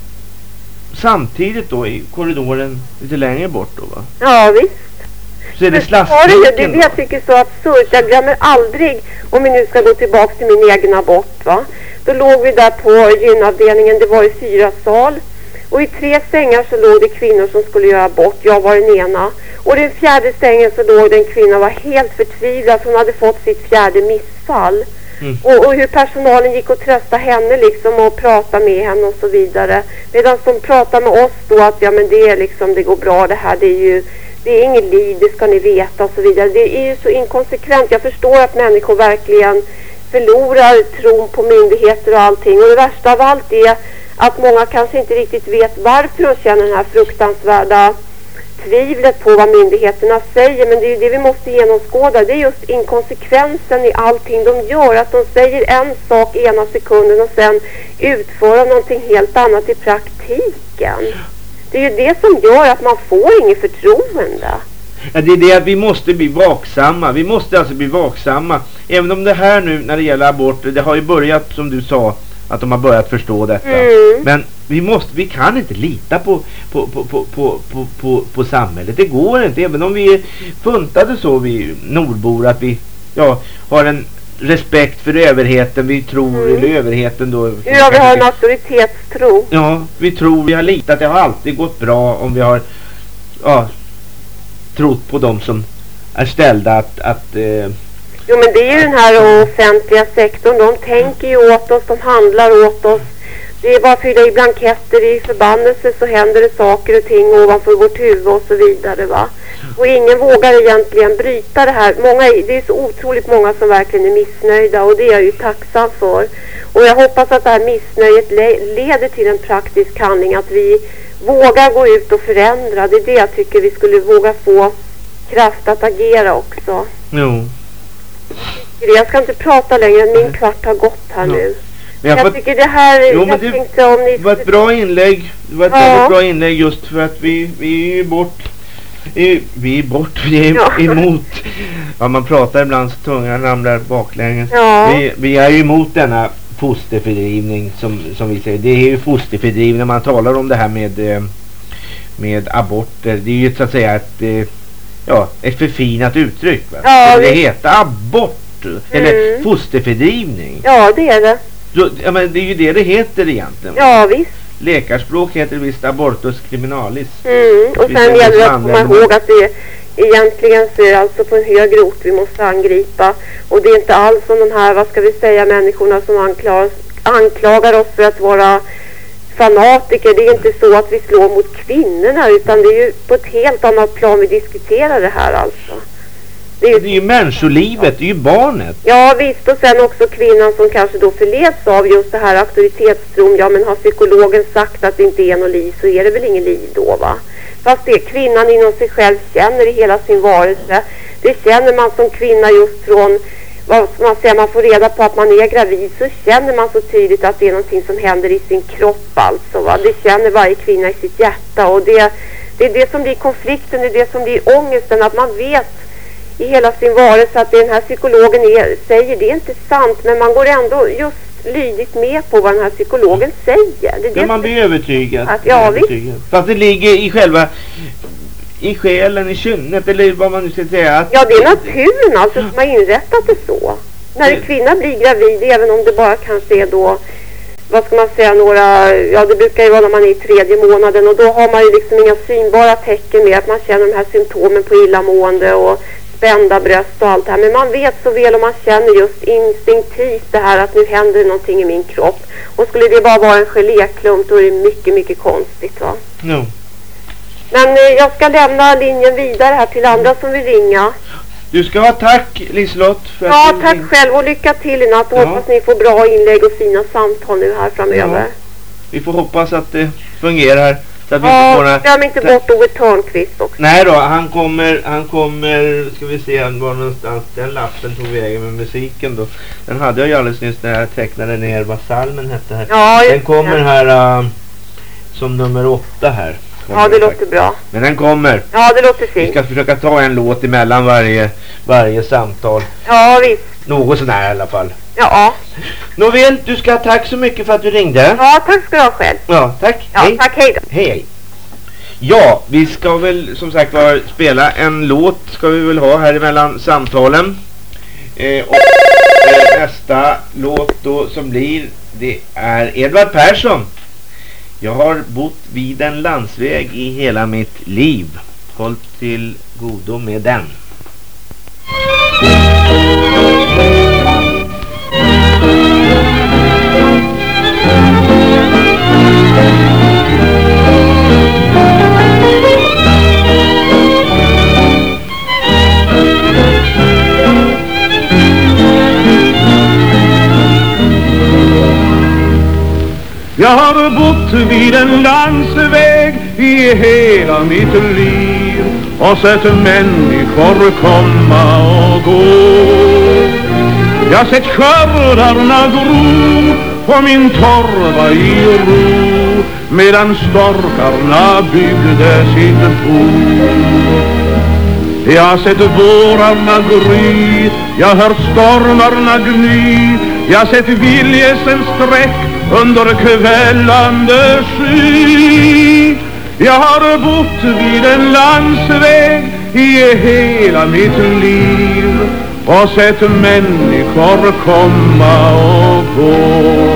samtidigt då i korridoren lite längre bort då va? Ja, visst. Så är det slaskvinkeln det, Jag tycker så absurt. Jag glömmer aldrig, om vi nu ska gå tillbaka till min egen abort va. Då låg vi där på gynavdelningen, det var i fyra sal. Och i tre sängar så låg det kvinnor som skulle göra abort. Jag var den ena. Och i den fjärde sängen så låg det en kvinna var helt förtvivlad. Hon hade fått sitt fjärde missfall. Mm. Och, och, hur personalen gick och tröstade henne liksom och pratade med henne och så vidare. Medan de pratar med oss då att ja men det är liksom det går bra det här. Det är ju det är inget liv, det ska ni veta och så vidare. Det är ju så inkonsekvent. Jag förstår att människor verkligen förlorar tron på myndigheter och allting. Och det värsta av allt är att många kanske inte riktigt vet varför de känner den här fruktansvärda tvivlet på vad myndigheterna säger. Men det är ju det vi måste genomskåda. Det är just inkonsekvensen i allting de gör. Att de säger en sak ena sekunden och sen utför någonting helt annat i praktiken. Det är ju det som gör att man får inget förtroende. Ja, det är det att vi måste bli vaksamma. Vi måste alltså bli vaksamma. Även om det här nu när det gäller aborter, det har ju börjat som du sa att de har börjat förstå detta. Mm. Men vi, måste, vi kan inte lita på, på, på, på, på, på, på, på samhället. Det går inte. Även om vi är funtade så, vi nordbor, att vi ja, har en respekt för överheten. Vi tror, mm. eller överheten då. Ja, vi har en auktoritetstro. Ja, vi tror, vi har litat. Det har alltid gått bra om vi har ja, trott på dem som är ställda att, att eh, Jo men det är ju den här offentliga sektorn. De tänker ju åt oss, de handlar åt oss. Det är bara att fylla i blanketter i förbannelse så händer det saker och ting ovanför vårt huvud och så vidare va. Och ingen vågar egentligen bryta det här. Många, det är så otroligt många som verkligen är missnöjda och det är jag ju tacksam för. Och jag hoppas att det här missnöjet le leder till en praktisk handling. Att vi vågar gå ut och förändra. Det är det jag tycker vi skulle våga få kraft att agera också. Jo. Jag ska inte prata längre, min kvart har gått här ja. nu. Men jag, jag tycker det här, jo, jag tänkte om ni... Det var ett bra inlägg. Det var ett ja. väldigt bra inlägg just för att vi, vi är ju bort vi är bort, vi är ja. emot. Ja, man pratar ibland så tungan ramlar baklänges. Ja. Vi, vi är ju emot denna fosterfördrivning som, som vi säger. Det är ju fosterfördrivning när man talar om det här med, eh, med aborter. Det är ju så att säga ett, eh, ja, ett förfinat uttryck. Va? Ja, det heter abort mm. eller fosterfördrivning. Ja, det är det. Så, ja, men det är ju det det heter egentligen. Ja, visst. Läkarspråk heter visst abortus criminalis. Mm. Och sen gäller det att komma ihåg att det egentligen så är det alltså på en högre ort vi måste angripa. Och det är inte alls som de här, vad ska vi säga, människorna som anklagar, anklagar oss för att vara fanatiker. Det är inte så att vi slår mot kvinnorna utan det är ju på ett helt annat plan vi diskuterar det här alltså. Det är, ju, det är ju människolivet, det är ju barnet. Ja visst och sen också kvinnan som kanske då förleds av just det här auktoritetstron. Ja men har psykologen sagt att det inte är något liv så är det väl ingen liv då va? Fast det kvinnan inom sig själv känner i hela sin varelse. Det känner man som kvinna just från vad man säger, man får reda på att man är gravid så känner man så tydligt att det är någonting som händer i sin kropp alltså va? Det känner varje kvinna i sitt hjärta och det, det är det som blir konflikten, det är det som blir ångesten att man vet i hela sin varelse att det den här psykologen är, säger det är inte sant men man går ändå just lydigt med på vad den här psykologen säger. Det är det man blir övertygad. Att, ja, övertygad. Fast det ligger i själva i själen, i kynnet eller vad man nu ska säga. Ja, det är naturen alltså som har inrättat det så. När en kvinna blir gravid, även om det bara kanske är då vad ska man säga, några, ja det brukar ju vara när man är i tredje månaden och då har man ju liksom inga synbara tecken med att man känner de här symptomen på illamående och spända bröst och allt det här. Men man vet så väl och man känner just instinktivt det här att nu händer någonting i min kropp. Och skulle det bara vara en geléklump då är det mycket, mycket konstigt va? No. Men eh, jag ska lämna linjen vidare här till andra som vill ringa. Du ska ha tack Liselott. För ja, tack ring... själv och lycka till i natt. Ja. Hoppas ni får bra inlägg och fina samtal nu här framöver. Ja. Vi får hoppas att det fungerar. Så att ja, vi inte glöm inte bort Ove Törnqvist också. Nej då, han kommer, han kommer, ska vi se var någonstans den lappen tog vägen med musiken då. Den hade jag ju alldeles nyss när jag tecknade ner vad salmen hette här. Ja, den kommer här uh, som nummer åtta här. Ja, det låter bra. Men den kommer. Ja, det låter fint. Vi ska försöka ta en låt emellan varje, varje samtal. Ja, visst. Något sån här i alla fall. Ja. Nåväl, du ska ha tack så mycket för att du ringde. Ja, tack ska du ha själv. Ja, tack. Ja, hej. tack. Hej då. Hej, hej. Ja, vi ska väl som sagt var spela en låt ska vi väl ha här emellan samtalen. Eh, och eh, nästa låt då som blir det är Edvard Persson. Jag har bott vid en landsväg i hela mitt liv. Håll till godo med den. Jag har bott vid en landsväg i hela mitt liv och sett människor komma och gå. Jag sett skördarna gro på min torva i ro medan storkarna byggde sitt bo. Jag har sett vårarna gry, jag hört stormarna gny, jag har sett viljesen sträck under kvällande sky Jag har bott vid en landsväg i hela mitt liv och sett människor komma och gå.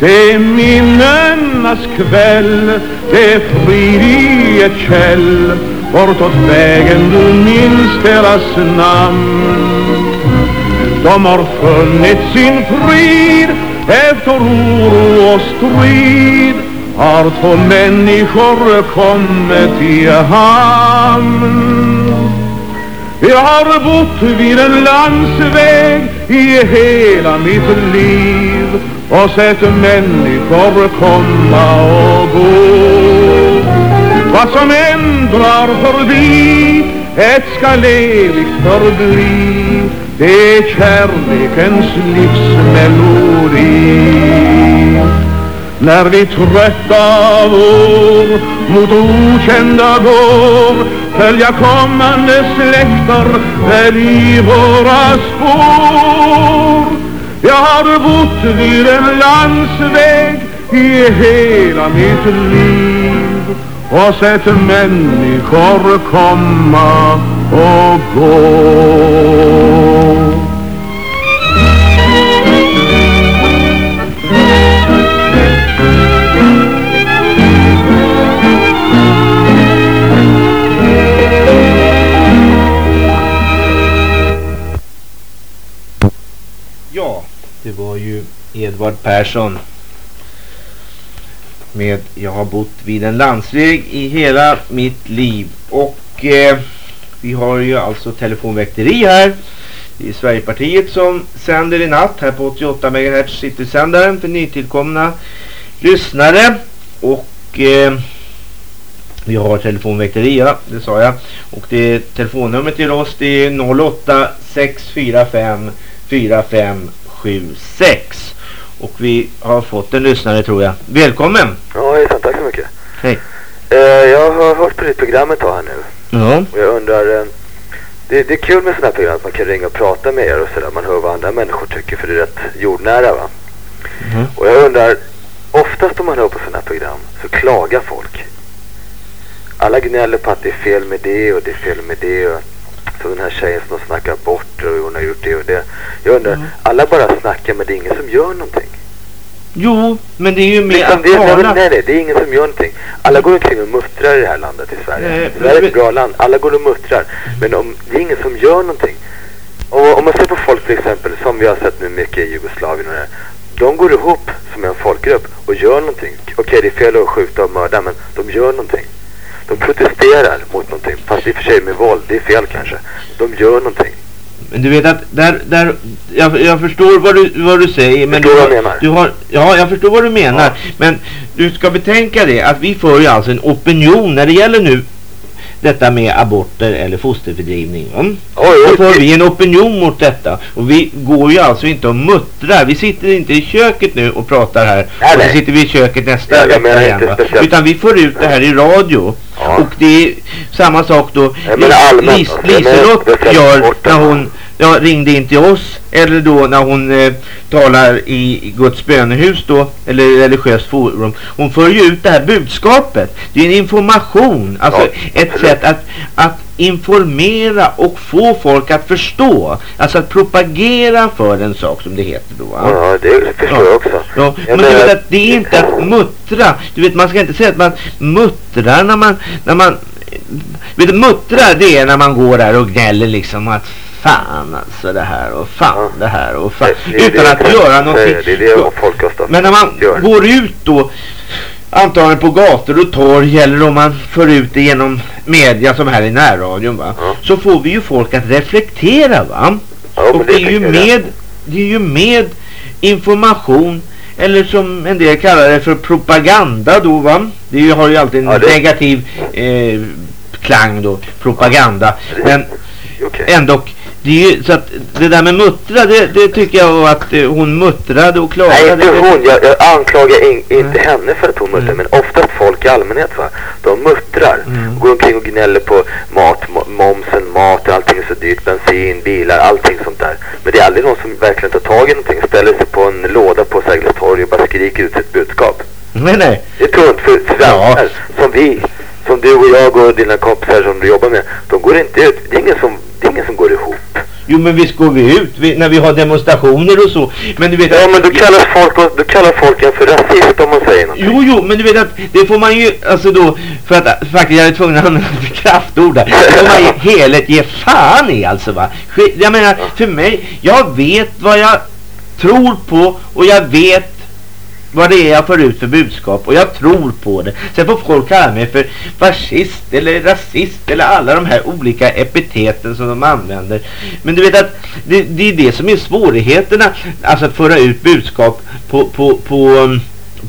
Det är minnenas kväll, det är frid i ett käll. Bortåt vägen du minns deras namn de har funnit sin frid efter oro och strid har två människor kommit i hamn Jag har bott vid en landsväg i hela mitt liv och sett människor komma och gå. Vad som än drar förbi, ett skall evigt förbli, det är kärlekens livsmelodi. När vi trötta vår mot okända går följa kommande släkter väl i våra spår. Jag har bott vid en landsväg i hela mitt liv och sett människor komma och gå. Det var ju Edvard Persson med Jag har bott vid en landsväg i hela mitt liv. Och eh, vi har ju alltså telefonväkteri här. Det är Sverigepartiet som sänder i natt här på 88 MHz citysändaren för nytillkomna lyssnare. Och eh, vi har telefonväkteri, ja, det sa jag. Och det telefonnumret till oss det är 08 645 4576. Och vi har fått en lyssnare tror jag. Välkommen! Ja, hejsan, tack så mycket. Hej. Uh, jag har hört på ditt program ett tag här nu. Ja. Och jag undrar, uh, det, det, är kul med sådana här program att man kan ringa och prata med er och sådär. Man hör vad andra människor tycker för det är rätt jordnära va. Mm. Och jag undrar, oftast om man hör på sådana här program så klagar folk. Alla gnäller på att det är fel med det och det är fel med det och så den här tjejen som snackar bort och hon har gjort det och det. Jag undrar, mm. alla bara snackar men det är ingen som gör någonting. Jo, men det är ju mer liksom, att det, tala. Nej, nej, det är ingen som gör någonting. Alla går omkring och muttrar i det här landet i Sverige. Nej, Sverige är ett bra land. Alla går och muttrar. Men om, det är ingen som gör någonting. Och om man ser på folk till exempel, som vi har sett nu mycket i Jugoslavien och det här. De går ihop som en folkgrupp och gör någonting. Okej, det är fel att skjuta och mörda, men de gör någonting. De protesterar mot någonting, fast i och för sig med våld, det är fel kanske. De gör någonting. Men du vet att där, där jag, jag förstår vad du, vad du säger. Men förstår du, vad jag menar? Du har, ja, jag förstår vad du menar. Ja. Men du ska betänka det att vi för ju alltså en opinion när det gäller nu detta med aborter eller fosterfördrivning. Mm. Då får vi en opinion mot detta. Och vi går ju alltså inte och muttrar. Vi sitter inte i köket nu och pratar här. Nej, och så sitter vi i köket nästa vecka igen. Utan vi får ut det här i radio. Ja. Och det är samma sak då. Lis Liselott gör när hon ja, ringde in till oss eller då när hon eh, talar i Guds bönehus då eller religiöst forum. Hon för ju ut det här budskapet. Det är en information, alltså ja, ett sätt att, att informera och få folk att förstå. Alltså att propagera för en sak som det heter då. Ja, det förstår jag också. Ja, men du vet att det är inte att muttra. Du vet man ska inte säga att man muttrar när man, när man vet du, muttra det är när man går där och gnäller liksom att fan alltså det här och fan det här och fan. Det, det, utan det, att göra någonting. Det är det folk Men när man gör. går ut då antagligen på gator och torg eller om man för ut det genom media som här i närradion va. Ja. Så får vi ju folk att reflektera va. Ja, och det, är ju med det är ju med information eller som en del kallar det för propaganda då va. Det har ju alltid en ja, negativ eh, klang då, propaganda. Men okay. ändå det är ju, så att det där med muttra, det, det tycker jag var att eh, hon muttrade och klagade. Nej, inte hon. Jag, jag anklagar in, inte mm. henne för att hon muttrar, mm. men oftast folk i allmänhet va. De muttrar. Mm. Går omkring och gnäller på mat, momsen, mat, allting är så dyrt, bensin, bilar, allting sånt där. Men det är aldrig någon som verkligen tar tag i någonting, ställer sig på en låda på Sergels torg och bara skriker ut sitt budskap. Nej, nej. Det tror jag inte för svenskar ja. som vi, som du och jag och dina kompisar som du jobbar med, de går inte ut. Det är ingen som, det är ingen som går ihop. Jo men visst går vi ut vi, när vi har demonstrationer och så. Men du vet Ja att, men du kallar folk, du kallar folk för rasist om man säger någonting. Jo jo men du vet att det får man ju alltså då för att faktiskt jag är tvungen att använda kraftord där. Det får man ju helet ge fan i alltså va. Jag menar för mig, jag vet vad jag tror på och jag vet vad det är jag får ut för budskap och jag tror på det. Sen får folk kalla mig för fascist eller rasist eller alla de här olika epiteten som de använder. Men du vet att det, det är det som är svårigheterna, alltså att föra ut budskap på, på, på, mm,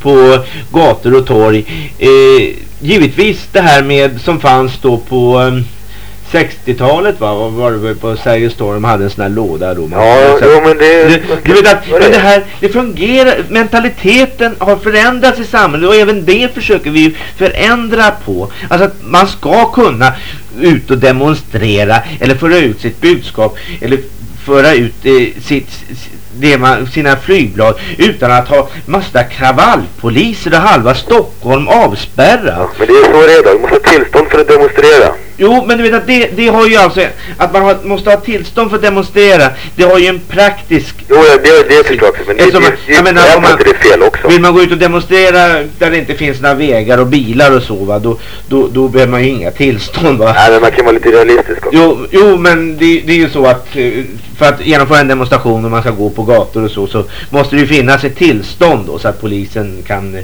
på gator och torg. Eh, givetvis det här med som fanns då på mm, 60-talet va? Var, var det på Sergels torg de hade en sån här låda då? Ja, jo, men det... Du, du vet att, men det här, det fungerar, mentaliteten har förändrats i samhället och även det försöker vi förändra på. Alltså att man ska kunna ut och demonstrera eller föra ut sitt budskap eller föra ut eh, sitt, det man, sina flygblad utan att ha massa kravallpoliser och halva Stockholm avspärrat. Ja, men det är så då. Du måste ha tillstånd för att demonstrera. Jo, men du vet att det, det har ju alltså att man har, måste ha tillstånd för att demonstrera. Det har ju en praktisk... Jo, det, det är förstås. Men det, det, det, det, jag menar, om man, det är fel också. Vill man gå ut och demonstrera där det inte finns några vägar och bilar och så va, då, då, då behöver man ju inga tillstånd va. Nej, men man kan vara lite realistisk också. Jo, jo men det, det är ju så att eh, för att genomföra en demonstration och man ska gå på gator och så så måste det ju finnas ett tillstånd då så att polisen kan... Eh,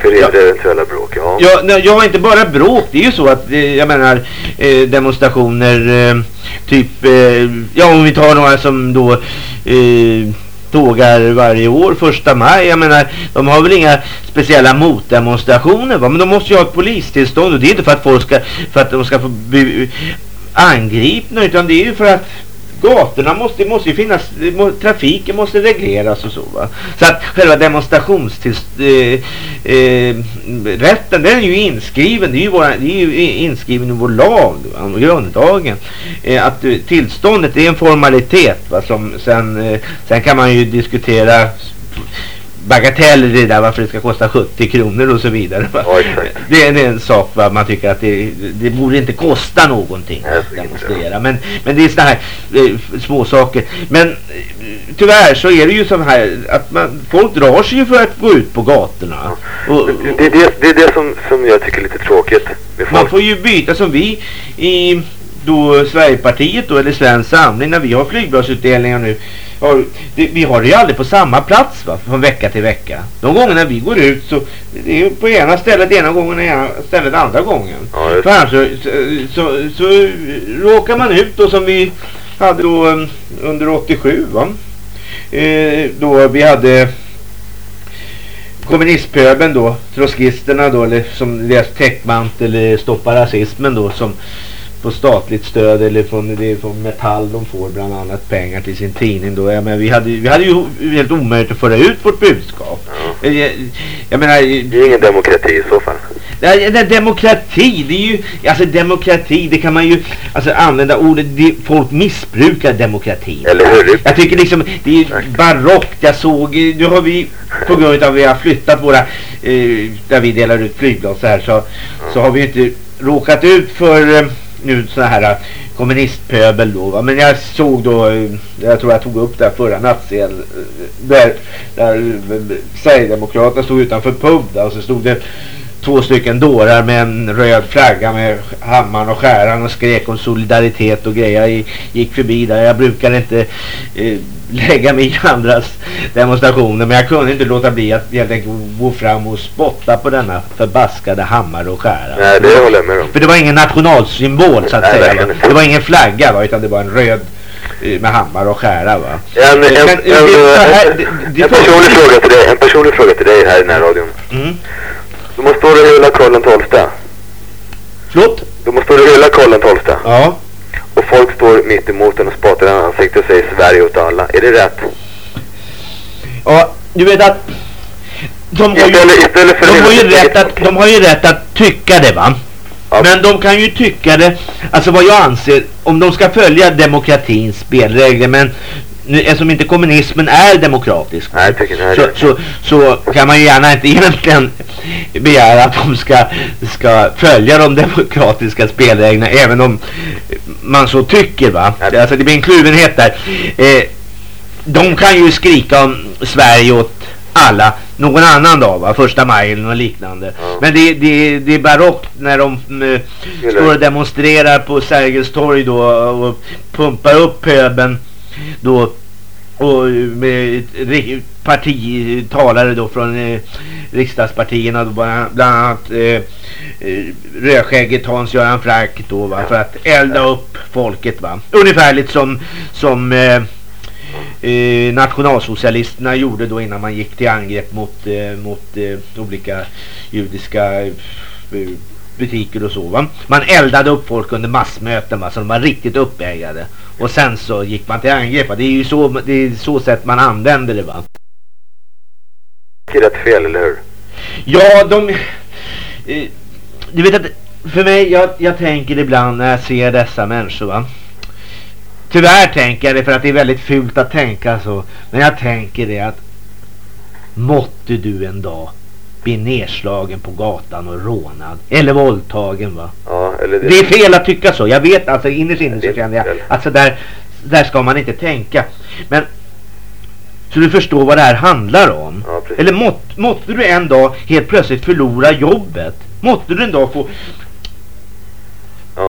Förhindra ja, eventuella bråk, ja. Ja, ja, inte bara bråk. Det är ju så att, eh, jag menar, eh, demonstrationer, eh, typ, eh, ja om vi tar några som då eh, tågar varje år, första maj. Jag menar, de har väl inga speciella motdemonstrationer va? Men de måste ju ha ett polistillstånd och det är inte för att folk ska, för att de ska få bli eh, angripna utan det är ju för att gatorna måste, måste ju finnas, trafiken måste regleras och så va. Så att själva demonstrationsrätten eh, eh, den är ju inskriven, det är ju, våra, det är ju inskriven i vår lag, va, grundlagen. Eh, att eh, tillståndet är en formalitet va, som sen, eh, sen kan man ju diskutera bagateller det där varför det ska kosta 70 kronor och så vidare. Ja, det, är, en sak va? man tycker att det, det borde inte kosta någonting att demonstrera. Men, men det är sådana här eh, små saker. Men eh, tyvärr så är det ju så här att man, folk drar sig ju för att gå ut på gatorna. Och, det, det, det är det som, som jag tycker är lite tråkigt. Man får ju byta som vi i då Sverigepartiet då eller Svensk Samling när vi har flygbladsutdelningar nu har, det, vi har det ju aldrig på samma plats va, från vecka till vecka. De gångerna vi går ut så det är på ena stället ena gången och ena stället andra gången. Ja, För annars så, så, så, råkar man ut då som vi hade då um, under 87 va. Eh, då vi hade kommunistpöben då, trotskisterna då, eller som deras täckmantel stoppa rasismen då, som på statligt stöd eller från, det från Metall de får bland annat pengar till sin tidning då. Ja, men vi, hade, vi hade ju helt omöjligt att föra ut vårt budskap. Ja. Jag, jag menar, det är ingen demokrati i så fall. Nej, det, demokrati, det är ju, alltså demokrati, det kan man ju alltså, använda ordet, det, folk missbrukar demokrati. Eller hur? Jag tycker liksom, det är barockt, jag såg, nu har vi, på grund av att vi har flyttat våra, eh, där vi delar ut flygblad så här, så, så har vi inte råkat ut för eh, nu sådana här äh, kommunistpöbel då va? men jag såg då äh, jag tror jag tog upp det förra nattsen äh, där, där Sverigedemokraterna stod utanför pub där, och så stod det två stycken dårar med en röd flagga med hammaren och skäran och skrek om solidaritet och grejer. Jag gick förbi där. Jag brukar inte eh, lägga mig i andras demonstrationer men jag kunde inte låta bli att helt enkelt gå fram och spotta på denna förbaskade hammare och skära. Nej, det håller jag med om. För det var ingen nationalsymbol så att Nej, säga. Det var ingen flagga va, utan det var en röd eh, med hammare och skära va. En, en, en, en, personlig fråga till dig, en personlig fråga till dig här i den här radion. Mm. Du måste och hylla Karl XII. Förlåt? Du måste och hylla Karl XII. Ja. Och folk står mitt emot den och spatar i ansiktet och säger Sverige åt alla. Är det rätt? Ja, du vet att de har, istället, ju, istället de, har ju rätt att, de har ju rätt att tycka det va? Ja. Men de kan ju tycka det, alltså vad jag anser, om de ska följa demokratins spelregler, men eftersom inte kommunismen är demokratisk Nej, så, så, så, kan man ju gärna inte egentligen begära att de ska, ska följa de demokratiska spelreglerna även om man så tycker va. Ja. Alltså det blir en kluvenhet där. Eh, de kan ju skrika om Sverige åt alla någon annan dag va, första maj eller något liknande. Ja. Men det, det, det är barockt när de uh, står och demonstrerar på Sergels torg då och pumpar upp pöben då och med partitalare då från eh, riksdagspartierna då bland annat eh, eh, rödskägget Hans-Göran Frank då va för att elda upp folket va. Ungefärligt som som eh, eh, nationalsocialisterna gjorde då innan man gick till angrepp mot, eh, mot eh, olika judiska eh, butiker och så va. Man eldade upp folk under massmöten va, så de var riktigt uppägade. Och sen så gick man till angrepp. Va? Det är ju så, det är så sätt man använder det va. Det är rätt fel, eller hur? Ja, de... Eh, du vet att för mig, jag, jag tänker ibland när jag ser dessa människor va. Tyvärr tänker jag det för att det är väldigt fult att tänka så. Men jag tänker det att måtte du en dag bli nedslagen på gatan och rånad. Eller våldtagen va? Ja, eller det. det är fel att tycka så. Jag vet alltså innerst inne så känner jag att så där, där ska man inte tänka. Men så du förstår vad det här handlar om. Ja, eller mått, måtte du en dag helt plötsligt förlora jobbet. Måtte du en dag få